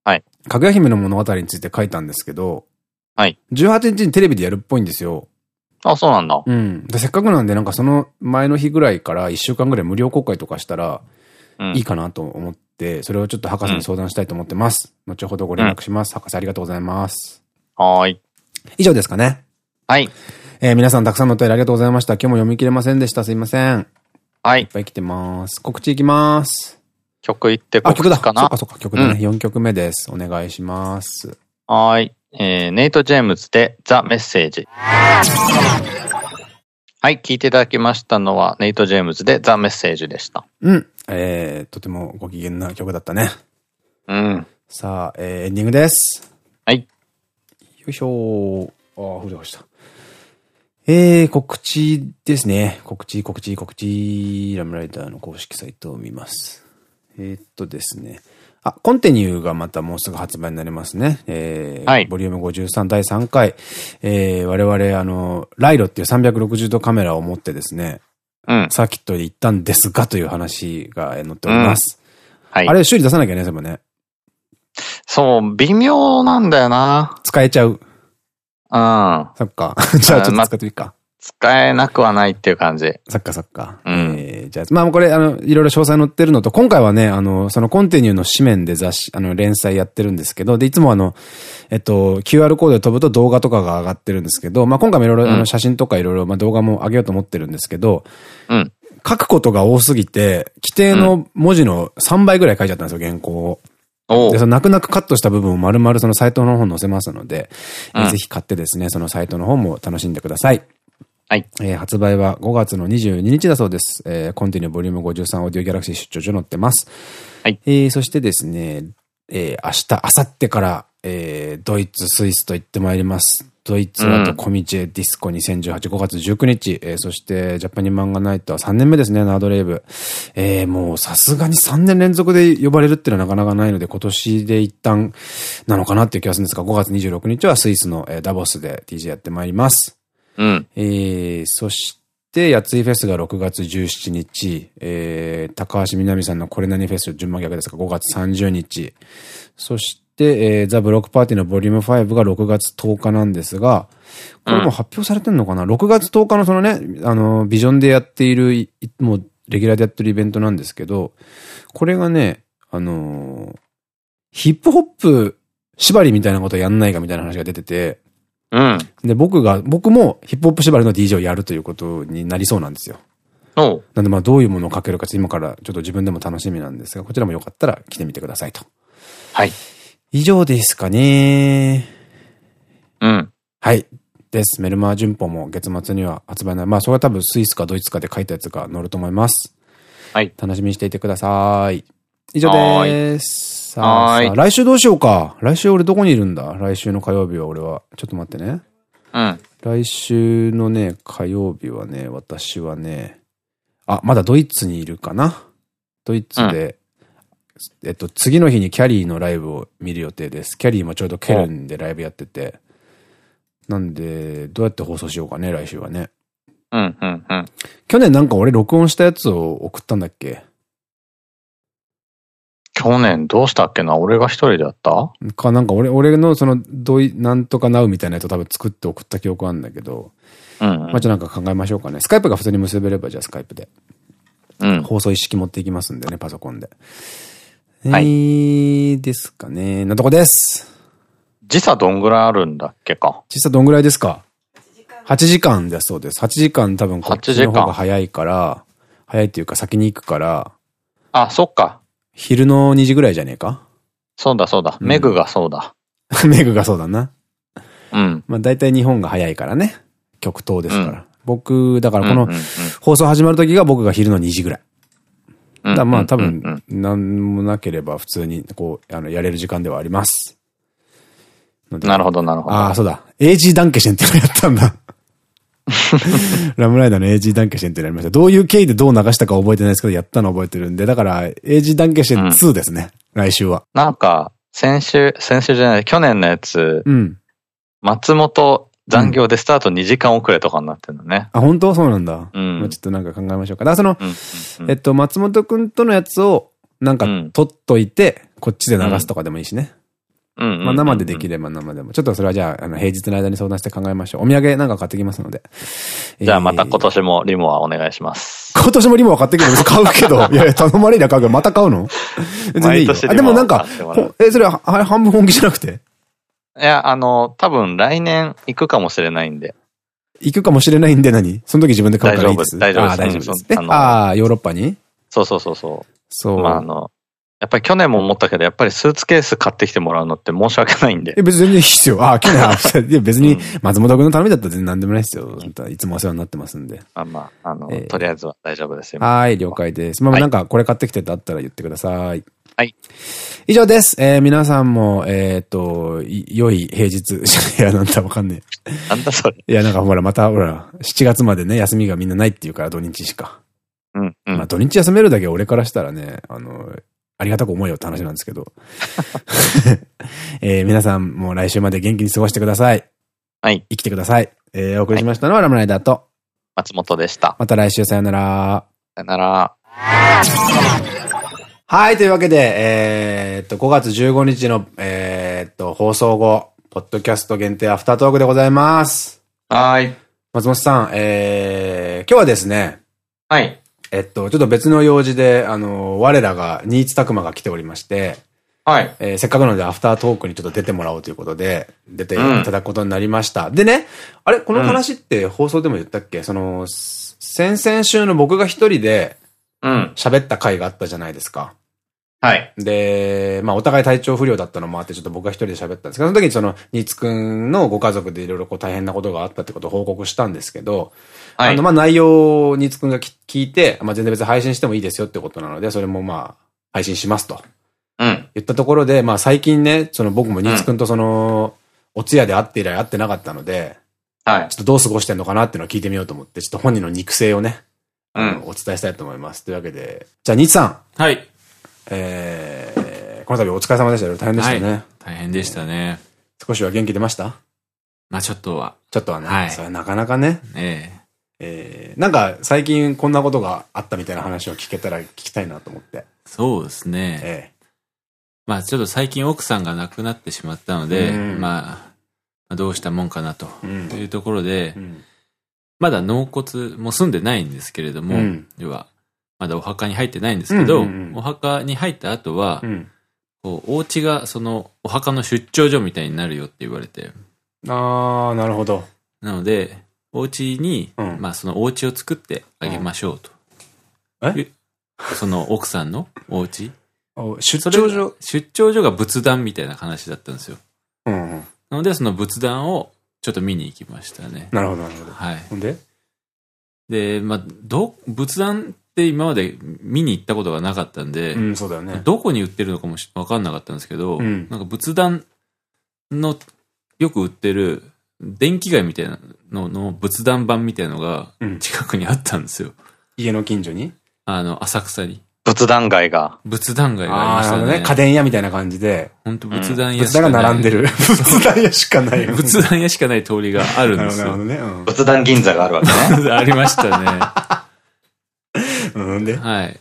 はい。かぐや姫の物語について書いたんですけど、はい。18日にテレビでやるっぽいんですよ。あ、そうなんだ。うん。でせっかくなんで、なんかその前の日ぐらいから1週間ぐらい無料公開とかしたら、いいかなと思って、それをちょっと博士に相談したいと思ってます。うん、後ほどご連絡します。うん、博士ありがとうございます。はい。以上ですかね。はい。えー、皆さんたくさんのお便りありがとうございました。今日も読み切れませんでした。すいません。はい。いっぱい来てます。告知いきます。曲いって告知かな？あ、曲だ。そっかそっか、曲だね。うん、4曲目です。お願いします。はい。えー、ネイト・ジェームズでザ・メッセージ。はい、聞いていただきましたのは、ネイト・ジェームズでザ・メッセージでした。うん。えー、とてもご機嫌な曲だったね。うん。さあ、えー、エンディングです。はい。よいしょああ、ふりました。えー、告知ですね。告知、告知、告知、ラムライダーの公式サイトを見ます。えー、っとですね。あ、コンテニューがまたもうすぐ発売になりますね。えー、はい。ボリューム53第3回。えー、我々、あの、ライロっていう360度カメラを持ってですね、うん。サーキットで行ったんですがという話が載っております。うん、はい。あれ修理出さなきゃね、全部ね。そう、微妙なんだよな。使えちゃう。うん。そっか。じゃあちょっと使ってみっか。使えなくはないっていう感じ。そっかそっか。うん。えー、じゃあ、まあこれ、あの、いろいろ詳細載ってるのと、今回はね、あの、そのコンティニューの紙面で雑誌、あの、連載やってるんですけど、で、いつもあの、えっと、QR コードで飛ぶと動画とかが上がってるんですけど、まあ今回もいろいろ、あの、写真とかいろいろ、まあ動画も上げようと思ってるんですけど、うん。書くことが多すぎて、規定の文字の3倍ぐらい書いちゃったんですよ、原稿を。で、その泣く泣くカットした部分を丸々そのサイトの方に載せますので、うん、ぜひ買ってですね、そのサイトの方も楽しんでください。はい。えー、発売は5月の22日だそうです。えー、コンティニューボリューム53オーディオギャラクシー出張所載ってます。はい。えー、そしてですね、えー、明日、明後日から、えー、ドイツ、スイスと行ってまいります。ドイツはとコミチェディスコ2018、5月19日、えー、そしてジャパニ漫画ナイトは3年目ですね、ナードレイブ。えー、もうさすがに3年連続で呼ばれるっていうのはなかなかないので、今年で一旦なのかなっていう気がするんですが、5月26日はスイスの、えー、ダボスで DJ やってまいります。うん。えー、そして、やついフェスが6月17日、えー、高橋みなみさんのこれ何フェス順番逆ですか、5月30日。そして、えー、ザ・ブロックパーティーのボリューム5が6月10日なんですが、これも発表されてんのかな、うん、?6 月10日のそのね、あの、ビジョンでやっている、もう、レギュラーでやってるイベントなんですけど、これがね、あのー、ヒップホップ縛りみたいなことやんないかみたいな話が出てて、うん。で、僕が、僕もヒップホップ縛りの DJ をやるということになりそうなんですよ。おなんでまあどういうものをかけるか今からちょっと自分でも楽しみなんですが、こちらもよかったら来てみてくださいと。はい。以上ですかね。うん。はい。です。メルマー順法も月末には発売ない。まあそれは多分スイスかドイツかで書いたやつが載ると思います。はい。楽しみにしていてください。以上です。さあ、来週どうしようか。来週俺どこにいるんだ？来週の火曜日は俺は。ちょっと待ってね。うん。来週のね、火曜日はね、私はね、あ、まだドイツにいるかな？ドイツで、うん、えっと、次の日にキャリーのライブを見る予定です。キャリーもちょうどケルンでライブやってて。なんで、どうやって放送しようかね、来週はね。うん、うん、うん。去年なんか俺録音したやつを送ったんだっけ？去年どうしたっけな？俺が一人でやった？か、なんか俺、俺のその、どい、なんとかなうみたいなやつを多分作って送った記憶あるんだけど。うん、うん、まあ、じゃなんか考えましょうかね。スカイプが普通に結べれば、じゃあスカイプで。うん。放送一式持っていきますんでね、パソコンで。はい。えー、ですかね。なとこです。時差どんぐらいあるんだっけか？時差どんぐらいですか ?8 時間だそうです。8時間多分こっちの方が早いから、早いっていうか先に行くから。あ、そっか。昼の2時ぐらいじゃねえか？そうだそうだ。うん、メグがそうだ。メグがそうだな。うん。まあ大体日本が早いからね。極東ですから。うん、僕、だからこの放送始まる時が僕が昼の2時ぐらい。だまあ多分、なんもなければ普通にこう、あの、やれる時間ではあります。なるほど、なるほど。ああ、そうだ。AG ダンケシェンってのやったんだ。ラムライダーの AG ダンケシェンってなりました。どういう経緯でどう流したか覚えてないですけど、やったの覚えてるんで、だから、AG ダンケシェン2ですね、うん、来週は。なんか、先週、先週じゃない、去年のやつ、うん、松本残業でスタート2時間遅れとかになってるのね。あ、本当？そうなんだ。うん。ちょっとなんか考えましょうか。だからその、えっと、松本くんとのやつを、なんか、取っといて、こっちで流すとかでもいいしね。まあ生でできれば生でも。ちょっとそれはじゃあ、あの、平日の間に相談して考えましょう。お土産なんか買ってきますので。じゃあまた今年もリモはお願いします。今年もリモは買ってきる買うけど。い やいや、頼まれりゃ買うけど、また買うの全然いいよ。あ、でもなんか、え、それは半分本気じゃなくて？いや、あの、多分来年行くかもしれないんで。行くかもしれないんで何？その時自分で買うからいいです。大丈夫です。大丈夫です。ああ、ヨーロッパに？そうそうそうそう。そう。まあ、あの、やっぱり去年も思ったけど、やっぱりスーツケース買ってきてもらうのって申し訳ないんで。え、別に全然いいっすよ。あ、去年、いや別に松本君のためだったら全然何でもないっすよ。いつもお世話になってますんで。あまあ、あの、えー、とりあえずは大丈夫ですよ。はい、了解です。まあ、なんかこれ買ってきてってあったら言ってください。はい。以上です。えー、皆さんも、えっ、と、良い平日。いや、なんだわかんねえ。なんだそれ。いや、なんかほら、またほら、7月までね、休みがみんなないっていうから、土日しか。うん、うん。まあ、土日休めるだけ俺からしたらね、あの、ありがたく思えよって話なんですけど。えー、皆さんも来週まで元気に過ごしてください。はい。生きてください。えー、お送りしましたのはラムライダーと、松本でした。また来週さよなら。さよなら。はい、というわけで、えー、っと、5月15日の、えー、っと、放送後、ポッドキャスト限定アフタートークでございます。はい。松本さん、えー、今日はですね、はい。えっと、ちょっと別の用事で、あの、我らが、新津拓馬が来ておりまして、はい。えー、せっかくなのでアフタートークにちょっと出てもらおうということで、出ていただくことになりました。うん、でね、あれこの話って放送でも言ったっけ、うん、その、先々週の僕が一人で、うん。喋った回があったじゃないですか。はい。で、まあお互い体調不良だったのもあって、ちょっと僕が一人で喋ったんですけど、その時にその、新津くんのご家族でいろいろこう大変なことがあったってことを報告したんですけど、はい、あの、まあ、内容をニツくんが聞いて、まあ、全然別に配信してもいいですよってことなので、それもまあ、配信しますと。うん。言ったところで、まあ、最近ね、その僕もニツくんとその、お通夜で会って以来会ってなかったので、はい。ちょっとどう過ごしてんのかなっていうのを聞いてみようと思って、ちょっと本人の肉声をね、うん。お伝えしたいと思います。というわけで、じゃあ、ニツさん。はい。えー、この度お疲れ様でしたよ。大変でしたね。はい、大変でしたね。少しは元気出ました？まあちょっとは。ちょっとはね。はい。それなかなかね。えええー、なんか最近こんなことがあったみたいな話を聞けたら聞きたいなと思って。そうですね。ええ。まあちょっと最近奥さんが亡くなってしまったので、うん、まあ、どうしたもんかなというところで、うん、まだ納骨も済んでないんですけれども、うん、要は、まだお墓に入ってないんですけど、お墓に入った後は、こう、お家がそのお墓の出張所みたいになるよって言われて。ああ、なるほど。なので、お家に、うん、まあそのお家を作ってあげましょうと。え？その奥さんのお家？出張所？出張所が仏壇みたいな話だったんですよ。うんうん、なのでその仏壇をちょっと見に行きましたね。なるほど、なるほど。はい。ほんで？で、まあ、ど、仏壇って今まで見に行ったことがなかったんで、うん、そうだよね。どこに売ってるのかもわかんなかったんですけど、うん、なんか仏壇のよく売ってる電気街みたいなのの仏壇版みたいなのが近くにあったんですよ。うん、家の近所に？あの、浅草に。仏壇街が。仏壇街がありましたね。ね。家電屋みたいな感じで。本当仏壇屋しかない。仏壇が並んでる。仏壇屋しかない。仏壇屋しかない通りがあるんですよ。なるほどね。うん、仏壇銀座があるわけね。ありましたね。うんで？はい。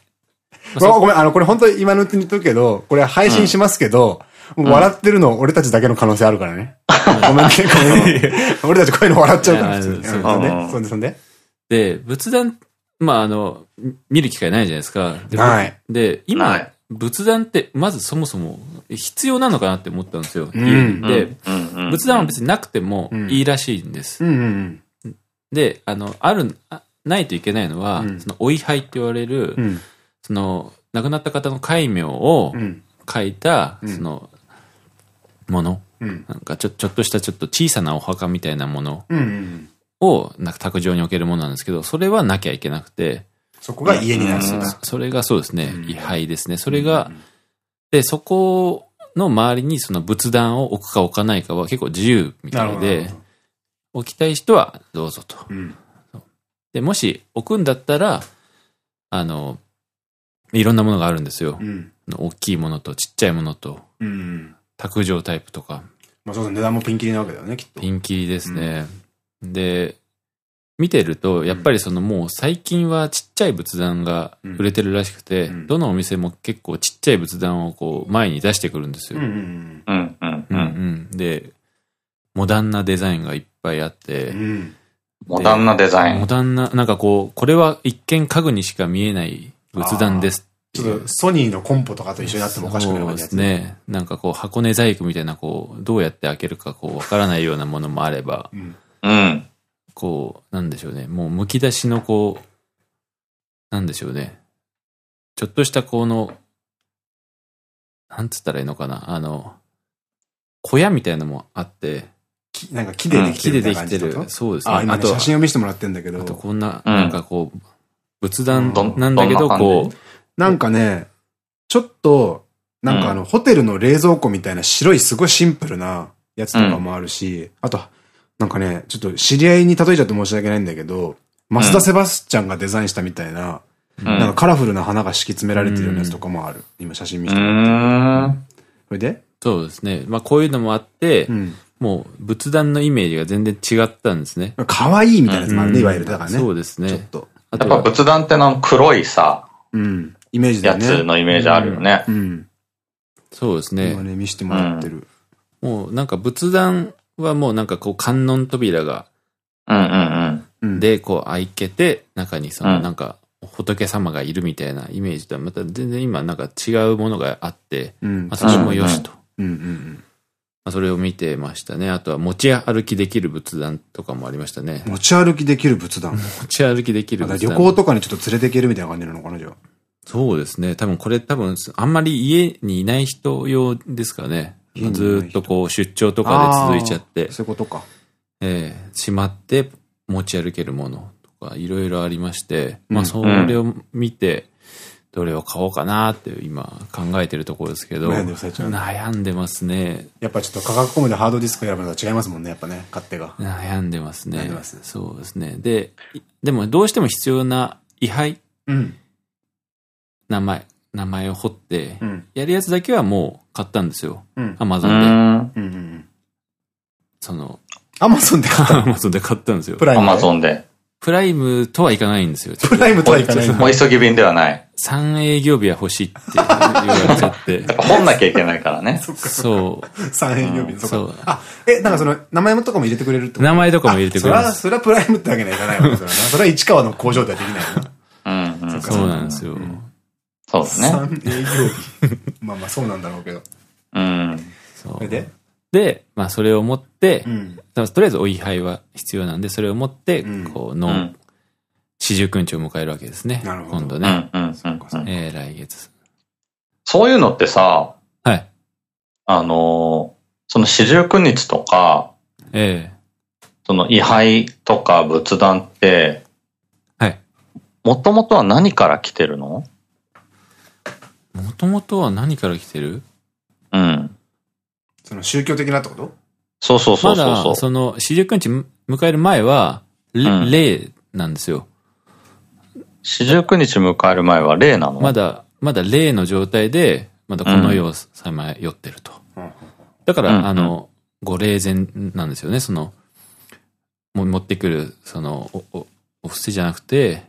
ごめん、あの、これ本当に今のうちに言っとくけど、これ配信しますけど、笑ってるの俺たちだけの可能性あるからね。ごめんね、ごめん。俺たちこういうの笑っちゃうから、普通に。そんで、そんで。で、仏壇、まあ、あの、見る機会ないじゃないですか。はい。で、今、仏壇ってまずそもそも必要なのかなって思ったんですよ。で、仏壇は別になくてもいいらしいんです。で、あの、ある、ないといけないのは、その、お位牌って言われる、その、亡くなった方の戒名を書いた、その、ものなんかちょ、ちょっとしたちょっと小さなお墓みたいなもの。を、なんか卓上に置けるものなんですけど、それはなきゃいけなくて。そこが家になるそれがそうですね、位牌ですね。それが、で、そこの周りにその仏壇を置くか置かないかは結構自由みたいで、置きたい人はどうぞと。で、もし置くんだったら、あの、いろんなものがあるんですよ。うん、大きいものとちっちゃいものと、うん、卓上タイプとか。まあそうです値段もピンキリなわけだよね、きっと。ピンキリですね。うん、で、見てると、やっぱりそのもう最近はちっちゃい仏壇が売れてるらしくて、どのお店も結構ちっちゃい仏壇をこう前に出してくるんですよ。で、モダンなデザインがいっぱいあって、モダンなデザイン。モダンな、なんかこう、これは一見家具にしか見えない仏壇ですちょっとソニーのコンポとかと一緒になってもおかしくないですね。なんかこう箱根細工みたいなこう、どうやって開けるかこうわからないようなものもあれば、うん。こう、なんでしょうね。もう剥き出しのこう、なんでしょうね。ちょっとしたこの、なんつったらいいのかな。あの、小屋みたいなのもあって、なんか木でできてる、木でできてる。そうですね。あ、今ね、写真を見せてもらってんだけど。あとこんな、なんかこう、仏壇なんだけど、こう。なんかね、ちょっと、なんかあの、ホテルの冷蔵庫みたいな白いすごいシンプルなやつとかもあるし、あと、なんかね、ちょっと知り合いに例えちゃって申し訳ないんだけど、増田セバスチャンがデザインしたみたいな、なんかカラフルな花が敷き詰められてるようなやつとかもある。今写真見せてもらって。それで？そうですね。まあこういうのもあって、もう仏壇のイメージが全然違ったんですね。可愛いみたいなやつもあるね、いわゆる。だからね。そうですね。ちょっと。やっぱ仏壇っての黒いさ、うん。イメージだね。やつのイメージあるよね。うん。そうですね。今ね、見せてもらってる。もうなんか仏壇はもうなんかこう観音扉が、うんうんうん。で、こう開けて、中にそのなんか仏様がいるみたいなイメージとはまた全然今なんか違うものがあって、まあそれもよしと。うんうんうん。まあ、それを見てましたね。あとは持ち歩きできる仏壇とかもありましたね。持ち歩きできる仏壇持ち歩きできる仏壇。旅行とかにちょっと連れていけるみたいな感じなのかな、じゃあ。そうですね。多分これ多分、あんまり家にいない人用ですかね。ずっとこう出張とかで続いちゃって。そういうことか。ええー、しまって持ち歩けるものとかいろいろありまして、うん、まあそれを見て、どれを買おうかなって今考えてるところですけど。悩んで悩んでますね。やっぱちょっと価格コムでハードディスク選ぶのと違いますもんね、やっぱね、勝手が。悩んでますね。悩んでます。そうですね。で、でもどうしても必要な位牌。うん。名前、名前を彫って、やるやつだけはもう買ったんですよ。アマゾンで。その、アマゾンで買った？アマゾンで買ったんですよ。プライム。アマゾンで。プライムとはいかないんですよ。プライムとはいかない。もう急ぎ便ではない。3営業日は欲しいって言われちゃって。本なきゃいけないからね。そう。3営業日そう。あ、え、なんかその、名前とかも入れてくれるって名前とかも入れてくれる。それは、それはプライムってわけにはいかないわけですよね。それは市川の工場ではできないな。うん、そうなんですよ。そうですね。3営業日。まあまあそうなんだろうけど。うん。それで？で、まあそれを持って、とりあえずお位牌は必要なんで、それを持って、こう、の、四十九日を迎えるわけですね。なるほど。今度ね。えー、来月。そういうのってさ、はい。あのその四十九日とか、ええその位牌とか仏壇って、はい。もともとは何から来てるの？もともとは何から来てる？うん。その宗教的なってこと？そうそうそうそうまだ、その、四十九日迎える前は、霊なんですよ。四十九日迎える前は霊なの？まだ、まだ霊の状態で、まだこの世をさまよってると。だから、あの、ご霊前なんですよね、その、も持ってくる、その、お、お、お布施じゃなくて、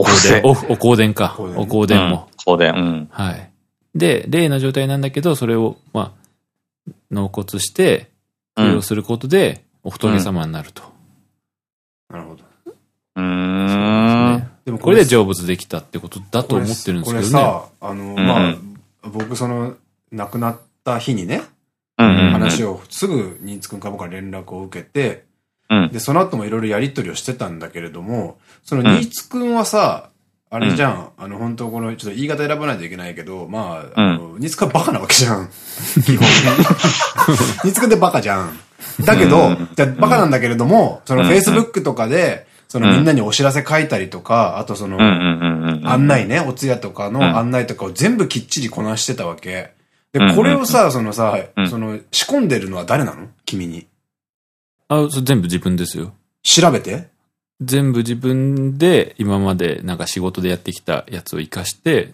お香典。お、お香典か。お香典も。香典。うん。はい。で、霊の状態なんだけど、それを、まあ、納骨して、供養することで、お仏様になると。なるほど。うん。でもこれで成仏できたってことだと思ってるんですけどね。これさ、あの、まあ、僕その、亡くなった日にね、話をすぐ新津くんか僕から連絡を受けて、で、その後もいろいろやりとりをしてたんだけれども、その新津くんはさ、あれじゃん、あの、本当この、ちょっと言い方選ばないといけないけど、まあ、あの、ニツくんバカなわけじゃん。基本。ニツくんってバカじゃん。だけど、じゃバカなんだけれども、その Facebook とかで、そのみんなにお知らせ書いたりとか、あとその、案内ね、お通夜とかの案内とかを全部きっちりこなしてたわけ。で、これをさ、そのさ、その、仕込んでるのは誰なの？君に。あ、それ全部自分ですよ。調べて？全部自分で今までなんか仕事でやってきたやつを活かして、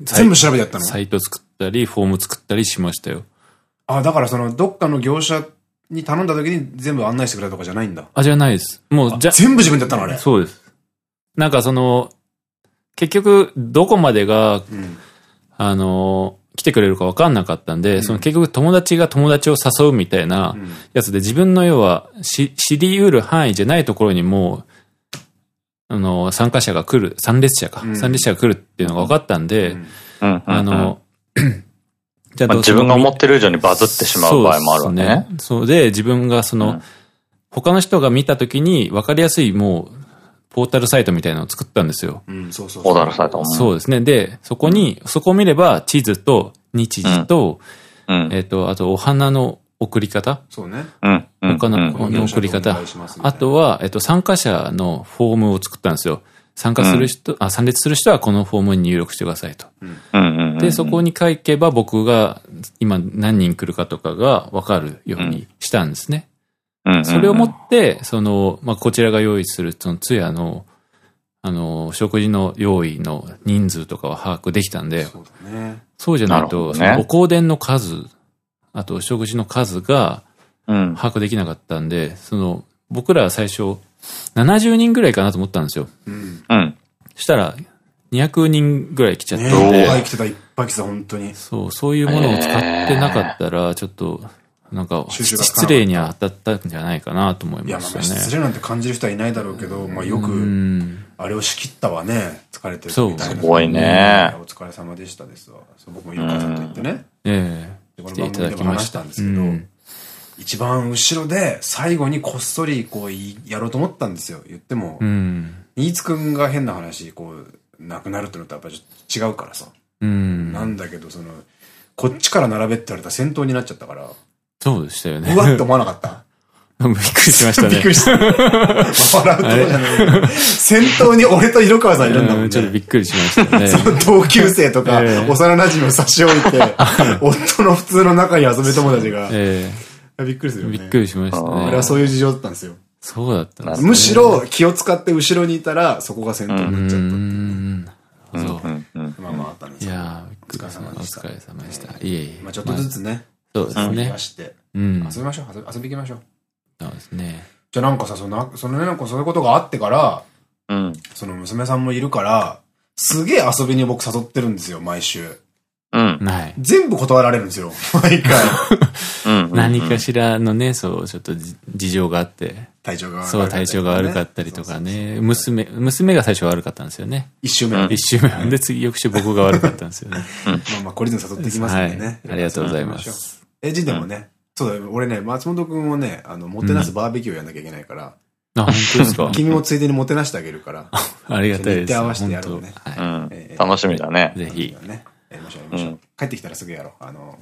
全部調べてやったの？サイト作ったり、フォーム作ったりしましたよ。あ、だからその、どっかの業者に頼んだ時に全部案内してくれたとかじゃないんだ？あ、じゃないです。もう、じゃ、全部自分でやったのあれ？そうです。なんかその、結局、どこまでが、うん、あの、来てくれるか分かんなかったんで、うん、その結局友達が友達を誘うみたいなやつで、自分の要は知り得る範囲じゃないところにもあの、参加者が来る、参列者か、うん、参列者が来るっていうのが分かったんで、あの、じゃあ自分が思ってる以上にバズってしまう場合もあるわけね。そう。で、自分がその、うん、他の人が見たときに分かりやすいもう、ポータルサイトみたいなのを作ったんですよ。うん、そうそうポータルサイト。そうですね。で、そこに、そこを見れば、地図と日時と、うん、えっと、あと、お花の送り方そうね。うん。他の送り方。あとは、えっと、参加者のフォームを作ったんですよ。参加する人、あ、参列する人はこのフォームに入力してくださいと。で、そこに書けば僕が今何人来るかとかがわかるようにしたんですね。それをもって、その、まあ、こちらが用意する、その通夜の、あの、食事の用意の人数とかは把握できたんで、そう,、ね、そうじゃないと、ね、お香典の数あと食事の数が把握できなかったんで、その、僕らは最初、70人ぐらいかなと思ったんですよ。うん。そしたら、200人ぐらい来ちゃったんで。いっぱい来てた、いっぱい来てた、本当に。そう、そういうものを使ってなかったら、ちょっと、なんか、失礼に当たったんじゃないかなと思いましたね。いや、失礼なんて感じる人はいないだろうけど、まあよく、あれを仕切ったわね。疲れてるそう。すごいね。お疲れ様でしたですわ。僕もよかったと言ってね。ええ。来ていただきましたんですけど、一番後ろで最後にこっそりこうやろうと思ったんですよ。言っても、うん、新津くんが変な話、こう、亡くなるってのとやっぱり違うからさ。うん、なんだけど、その、こっちから並べって言われたら戦闘になっちゃったから。そうでしたよね。うわって思わなかった？びっくりしましたね。びっくりした。笑うとこじゃない。先頭に俺と色川さんいるんだもんね。ちょっとびっくりしましたね。その同級生とか、幼馴染を差し置いて、夫の普通の中に遊ぶ友達が。びっくりするよね。びっくりしましたね。あれはそういう事情だったんですよ。そうだったんですむしろ気を使って後ろにいたら、そこが先頭になっちゃったっていう。そう。まあまああったんですいやお疲れ様でした。お疲れ様でした。いえいえ。まあちょっとずつね。そうですね。遊びましょう。遊び行きましょう。そうですね。じゃあなんかさ、その、そのね、なんかそういうことがあってから、うん。その娘さんもいるから、すげえ遊びに僕誘ってるんですよ、毎週。うん。はい。全部断られるんですよ、毎回。うん。何かしらのね、そう、ちょっと事情があって。体調が悪かった、そう、体調が悪かったりとかね。娘、娘が最初悪かったんですよね。一週目。一週目。で、次、翌週僕が悪かったんですよね。まあまあ、懲りずに誘ってきますんでね。ありがとうございます。え、じでもね、そうだ俺ね、松本くんをね、あの、もてなすバーベキューをやんなきゃいけないから。あ、本当ですか？君もついでにもてなしてあげるから。ありがたいです。手合わせてやるのね。楽しみだね。ぜひ。ね。やりましょう、やりましょう。帰ってきたらすぐやろう。あの、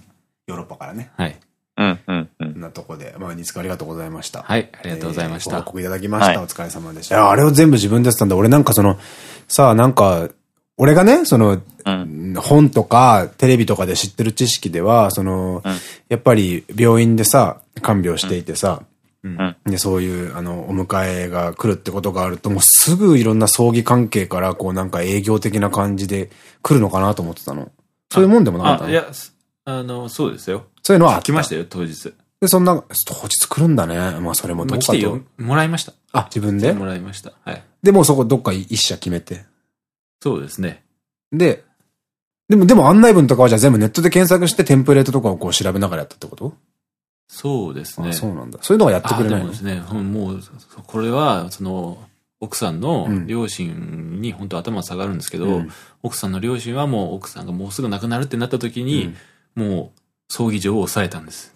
ヨーロッパからね。はい。うんうんうん。なとこで、まあ、ニツくありがとうございました。はい、ありがとうございました。ご報告いただきました。お疲れ様でした。あれを全部自分でやってたんだ。俺なんかその、さあなんか、俺がね、その、うん、本とかテレビとかで知ってる知識では、その、うん、やっぱり病院でさ、看病していてさ、うん、で、そういう、あの、お迎えが来るってことがあると、もうすぐいろんな葬儀関係から、こうなんか営業的な感じで来るのかなと思ってたの。そういうもんでもなかったの？いや、あの、そうですよ。そういうのは来ましたよ、当日。で、そんな、当日来るんだね。まあ、それもどうかと。もらいました。あ、自分で？もらいました。はい。で、もそこどっか一社決めて。そうですね。で、でも、でも案内文とかはじゃあ全部ネットで検索してテンプレートとかをこう調べながらやったってこと？そうですね。そうなんだ。そういうのはやってくれないの？ですね。もう、これは、その、奥さんの両親に本当頭下がるんですけど、うん、奥さんの両親はもう奥さんがもうすぐ亡くなるってなった時に、うん、もう葬儀場を抑えたんです。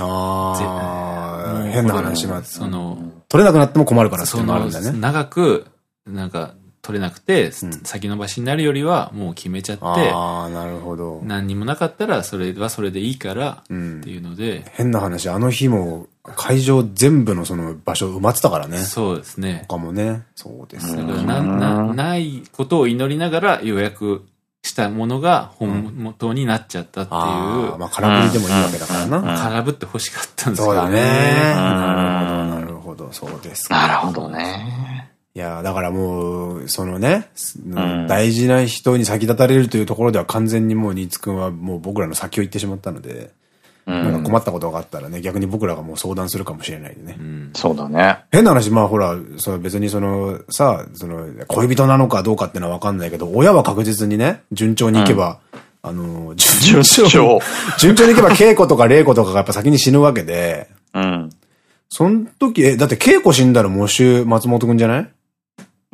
ああ、変な話は、その、取れなくなっても困るからっていうのあるんだね。長く、なんか、取れなくて、先延ばしになるよりはもう決めちゃって、ああ、なるほど。何にもなかったらそれはそれでいいから、っていうので、うん、変な話、あの日も会場全部のその場所埋まってたからね。そうですね。他もね。そうですね。な、な、ないことを祈りながら予約したものが本元になっちゃったっていう。うん、まあ空振りでもいいわけだからな。空振って欲しかったんですけどね。そうだね。なるほど、なるほど。そうですなるほどね。いや、だからもう、そのね、うん、大事な人に先立たれるというところでは完全にもう新津くんはもう僕らの先を行ってしまったので、うん、なんか困ったことがあったらね、逆に僕らがもう相談するかもしれないでね。うん、そうだね。変な話、まあほら、その別にその、さ、その、恋人なのかどうかってのはわかんないけど、親は確実にね、順調にいけば、あの、順調。順調にいけば稽古とか玲子とかがやっぱ先に死ぬわけで、うん。その時、え、だって稽古死んだら喪主松本くんじゃない？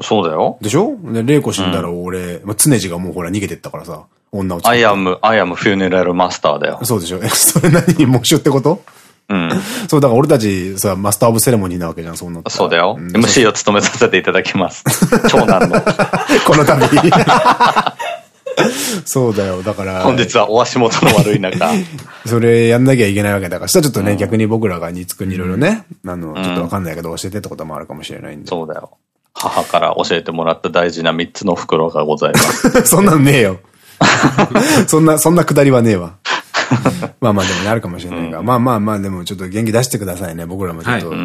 そうだよ。でしょ？で、玲子死んだら俺、うん、まあ、常地がもうほら逃げてったからさ、女を I am, I am funeral master だよ。そうでしょ？え、それ何喪主ってこと？うん。そう、だから俺たちさ、 master of ceremony なわけじゃん、そんな。そうだよ。うん、MC を務めさせていただきます。長男の。この度。そうだよ。だから。本日はお足元の悪い中。それやんなきゃいけないわけだから。したらちょっとね、うん、逆に僕らがニツくんにいろいろね、あの、ちょっとわかんないけど教えてってこともあるかもしれないんで。そうだよ。母から教えてもらった大事な3つの袋がございます。そんなんねえよ。そんな、そんなくだりはねえわ。まあまあでもなるかもしれないが、うん、まあまあまあでもちょっと元気出してくださいね、僕らもちょっと。はい、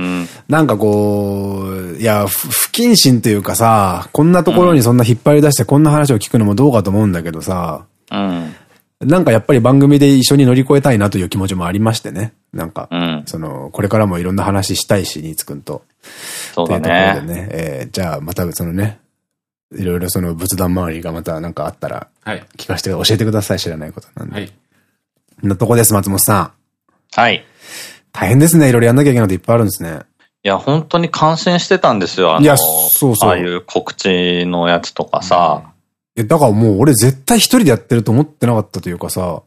なんかこう、いや、不謹慎というかさ、こんなところにそんな引っ張り出してこんな話を聞くのもどうかと思うんだけどさ、うん、なんかやっぱり番組で一緒に乗り越えたいなという気持ちもありましてね。なんか、うん、その、これからもいろんな話したいし、新津くんと。そうだね。でね、えー、じゃあまたそのね、いろいろその仏壇周りがまたなんかあったら、聞かせて、教えてください、知らないことなんで。はい。なとこです、松本さん。はい。大変ですね、いろいろやんなきゃいけないこといっぱいあるんですね。いや、本当に感心してたんですよ、あの、いや、そうそう。ああいう告知のやつとかさ。いや、だからもう俺絶対一人でやってると思ってなかったというかさ、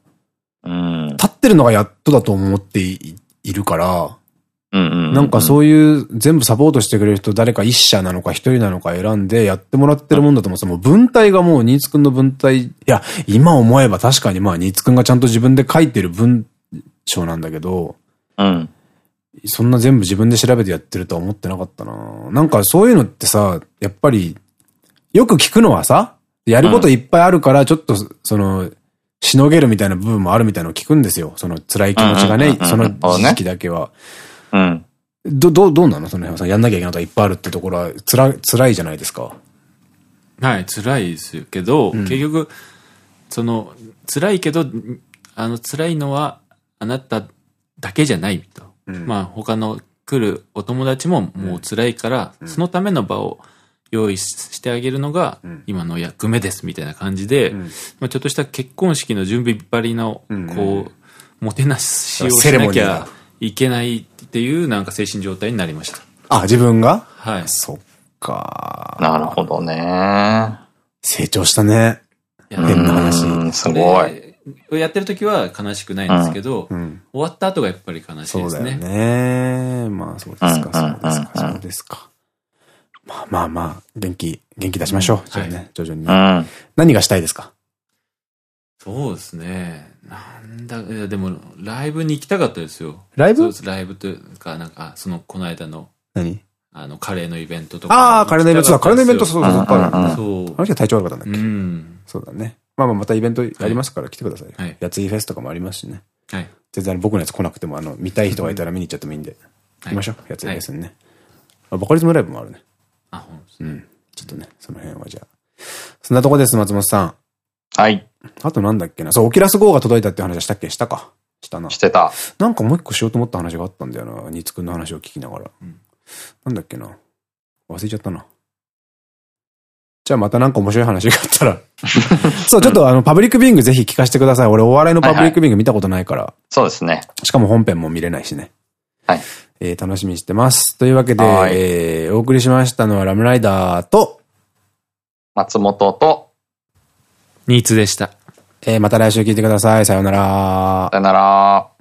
うん。立ってるのがやっとだと思っているから、なんかそういう全部サポートしてくれる人誰か一社なのか一人なのか選んでやってもらってるもんだと思ってもう文体がもう新津くんの文体、いや、今思えば確かにまあ新津くんがちゃんと自分で書いてる文章なんだけど、うん。そんな全部自分で調べてやってるとは思ってなかったななんかそういうのってさ、やっぱり、よく聞くのはさ、やることいっぱいあるから、ちょっと、その、しのげるみたいな部分もあるみたいなのを聞くんですよ。その辛い気持ちがね、その時期だけは。うん。ど、ど、どうなの？その辺はさ、やんなきゃいけないことがいっぱいあるってところは、つら、辛いじゃないですか。はい、辛いですけど、うん、結局、その、辛いけど、あの、辛いのは、あなただけじゃないと。うん、まあ、他の来るお友達ももう辛いから、うん、そのための場を用意してあげるのが、今の役目です、みたいな感じで、まあ、ちょっとした結婚式の準備っ張りの、こう、もてなしをしなきゃいけないっていうなんか精神状態になりました。あ、自分が？はい。そっか。なるほどね。成長したね。変な話。すごい。やってる時は悲しくないんですけど、うんうん、終わった後がやっぱり悲しいですね。そうだよね。まあそうですか、そうですか、そうですか。まあまあまあ、元気、元気出しましょう。じゃあね、徐々に。何がしたいですか？そうですね。なんだ、いやでも、ライブに行きたかったですよ。ライブ？ライブというか、なんか、その、この間の。何？あの、カレーのイベントとか。ああ、カレーのイベントだ。カレーのイベント、そうそうそう。そう。あの人は体調悪かったんだっけ？うん。そうだね。まあまあ、またイベントやりますから来てください。はい。やついフェスとかもありますしね。はい。全然僕のやつ来なくても、あの、見たい人がいたら見に行っちゃってもいいんで。行きましょう。やついフェスにね。バカリズムライブもあるね。あ、ほんうん。ちょっとね、その辺はじゃあ。そんなとこです、松本さん。はい。あとなんだっけな。そう、オキラス GO が届いたって話はしたっけ？したか。したな。してた。なんかもう一個しようと思った話があったんだよな。ニツくんの話を聞きながら。うん、なんだっけな。忘れちゃったな。じゃあまたなんか面白い話があったら そう、ちょっとあの、パブリックビングぜひ聞かせてください。俺お笑いのパブリックビング見たことないから。はいはい、そうですね。しかも本編も見れないしね。はい。えー、楽しみにしてます。というわけで、えー、お送りしましたのはラムライダーと、松本と、ニーツでした。えー、また来週聞いてください。さようなら。さようなら。